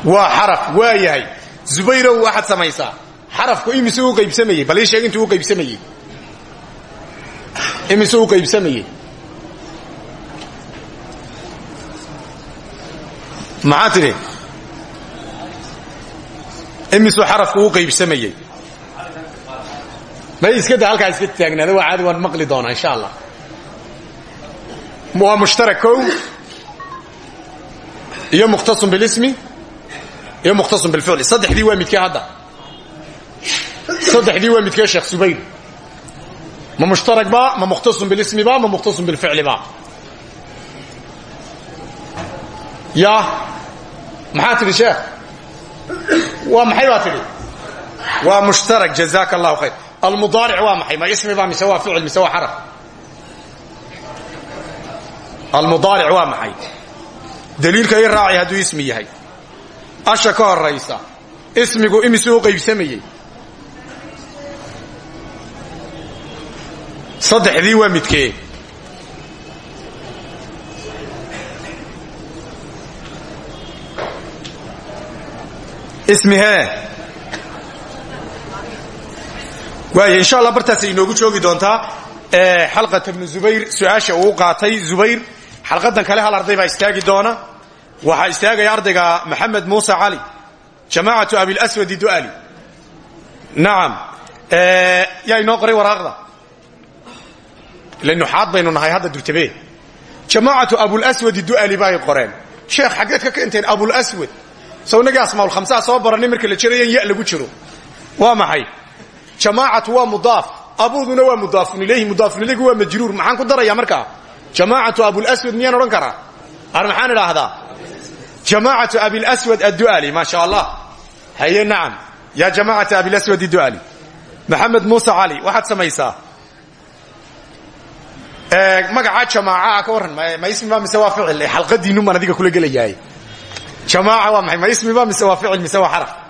waa xaraf waa yahay. Zubayrow waxaad samaysaa. Xarafku imise u qaybsamayey bal ii sheeg intuu u qaybsamayey. Imise u qaybsamayey. Maxaa tidhi? Imisuu xarafku u qaybsamayey may iska da halkaa iska taagnaada waa caadi waan maqli doonaa insha allah waa mushtarak kow iyo mukhtasun bilismi iyo mukhtasun bilficli. Saddexdii waa midkee hadda. Saddexdii waa midkee sheekh subayr. Ma mushtarag ba ma mukhtasun bilismi ba ma mukhtasun bilficli ba. Ya maxaa tidhi sheekh? Waa maxay baa tidhi? Waa mushtarag jazaaka allahu khayr almudaaric waa maxay? Ma ismi ba mise waa ficil mise waa xaraf? Almudaaric waa maxay? Daliilka i raaci hadduu ismi yahay. Asha ka horaysa ismigu imisuu qaybsamayey. Saddexdii waa midkee? Ismi waaya insha allah bartaasay inoogu joogi doontaa. Xalqata bnu zubayr su'aasha uu qaatay zubayr xalqadan kale hal arday baa istaagi doona. Waxaa istaagaya ardayga maxamed muuse cali jamaacatu abilaswadi du'ali nacam yaa inoo qoray waraaqda? Ila nuxaad baynu nahay hadda durtabe. Jamaacatu abulaswadi du'ali bay qoreen. Sheekh xaggeed ka keenteen abulaswad sow inagii asmaaulkhamsaa soo baranay marka la jerayan ya lagu jiro. Waa maxay jamaacatu waa mudaaf. Abuduna waa mudaafun ilayhi mudaafun ilaygu waa majruur. Maxaan ku darayaa markaa jamaacatu abulaswad miyaan odhan karaa? Ar maxaan idhaahdaa? Jamaacatu abilaswad addu'ali maa sha allah haye nacam. Yaa jamaacata abilaswad du'ali maxamed muuse cali waxaad samaysaa? Magacaa jamaaca ka warran. Ma ismiba mise waa ficil? Xalqadiinun baan adiga kula gelayaay jamaaca waa maxay? Ma ismiba mise waa ficil? Mise waa xaraf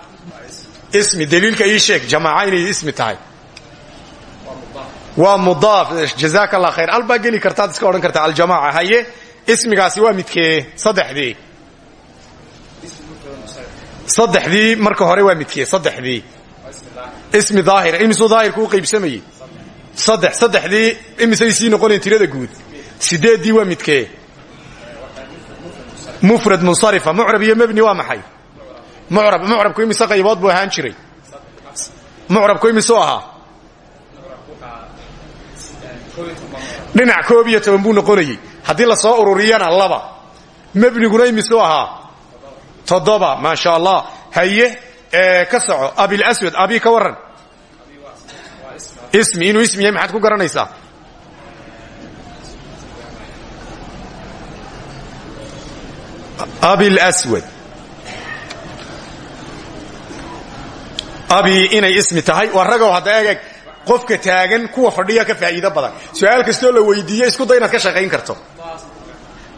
ismi daliilka ii sheeg jamaaca inay ismi tahay. Waa mudaaf. Jazaaka allah khayr. Albaa geli kartaad iska odhan kartaa aljamaaca. Haye ismigaasi waa midkee? Saddexdii. Saddexdii marka hore waa midkee? Saddexdii. Ismi daahir imisuu daahirku u qaybsamayey? Saddex. Saddexdii imisay sii noqonayen tirada guud. Sideeddii waa midkee? Mufrad munsarifa. Mucrab iyo mebni waa maxay mucrabku imise qaybood buu ahaan jiray. Mucrabku imisuu ahaa? Dhinac koob iyo toban buu noqonayey. Haddii la soo ururiyana laba. Mebniguna imisuu ahaa? Toddoba maa sha allah haye ka soco. Abilaswad abi ka warran. Ismi inuu ismi yahay maxaad ku garanaysaa? Abilaswad abi inay ismi tahay waa ragow hadda eeg qofka taagan kuwa fadhiya ka faa'iido badan. Su'aal kastoo la weydiiyo isku day inaad ka shaqayn karto.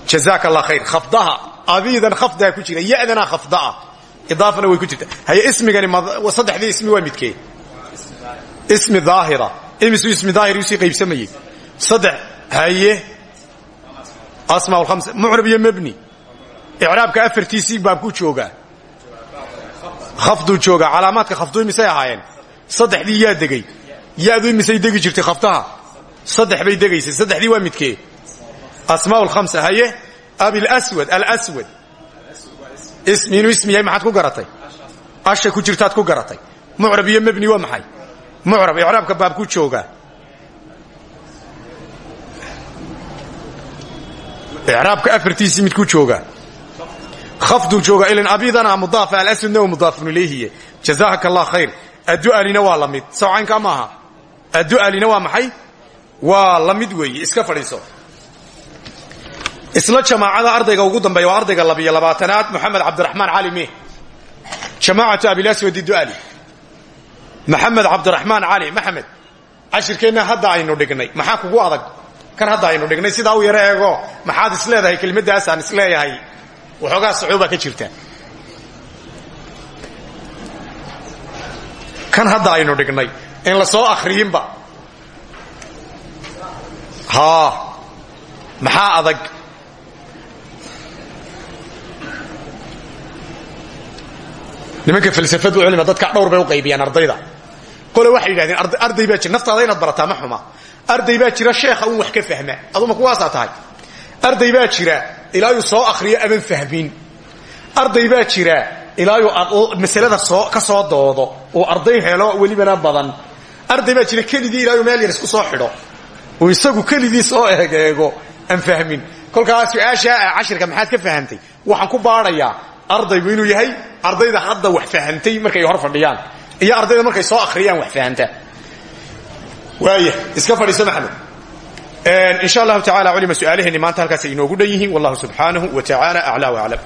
Jazaaka allah khayr. Khafdaha abiidan khafdaa ku jira ya'danaa khafdaa. Idaafana way ku jirta. Haye ismigani saddexdii ismi waa midkee? Ismi daahira. Imisuu ismi daahir u sii qaybsamayey. Saddex haye. Asmaa lhamsa mucrab iyo mebni icraabka afartiisii baabkuu joogaa khafduu joogaa calaamaadka khafdu imisay ahaayeen. Saddexdii yaa degay. Yadu imisay degi jirtay khaftaha saddex bay degaysay saddexdii waa midkee. Asmaa lhamsa haye? Abilaswad alswad inuu ismi yahay maxaad ku garatay? Asha ku jirtaad ku garatay. Mucrab iyo mebni waa maxay? Mucrab icraabka baabkuu joogaa icraabka afartiisii midkuu joogaa khafduu joogaa ilan abidana mudaafa alaswadna wa mudaafun ilayhiye jazaaka allah khayr. Addu'alina waa la mid. Sawcaynka maaha. Addu'alina waa maxay? Waa la mid weeye iska fadhiiso. Isla jamaacada ardayga ugu dambeeya waa ardayga labiyo labaatanaad moxamed cabdiraxmaan cali me jamaacatu abilaswad du'ali maxamed cabdiraxmaan cali. Maxamed cashirkeenna hadda aynu dhignay. Maxaa kugu adag? Kan hadda aynu dhignay. Sidaa u yaro eego. Maxaad isleedahay kelimadaasaan is leeyahay waxoogaa sacuuba ka jirta. Kan hadda aynu dhignay in la soo akhriyinba haa maxaa adag? Nimanka falsafadu culima dadka dhowr bay u qaybiyaan ardayda. Qole waxay yidhahdeen arday baa jira naftaada inaad barataa ma arday baa jira sheekha un wax ka fahma. Aduma kuwaasaa tahay arday baa jira ilaayuu soo akhriyo aban fahmin. Arday baa jira ilaayuu masalada ka soo doodo uu arday helo welibana badan. Arday baa jira keligii ilaayuu meel yar isku soo xidho. Uu isagu keligii soo eegeego aan fahmin. Kolkaa su'aashaa cashirka maxaad ka fahamtay waxaan ku baadhayaa ardaygu inuu yahay ardayda hadda wax fahamtay markay hor fadhiyaan iyo ardayda markay soo akhriyaan wax fahamta waaya iska fadhiiso maxamed in sha allahu tacala culima su'aalaheeni maanta halkaas ay inoogu dhan yihiin. Wallahu subxaanahu wa tacaala aclaa waclam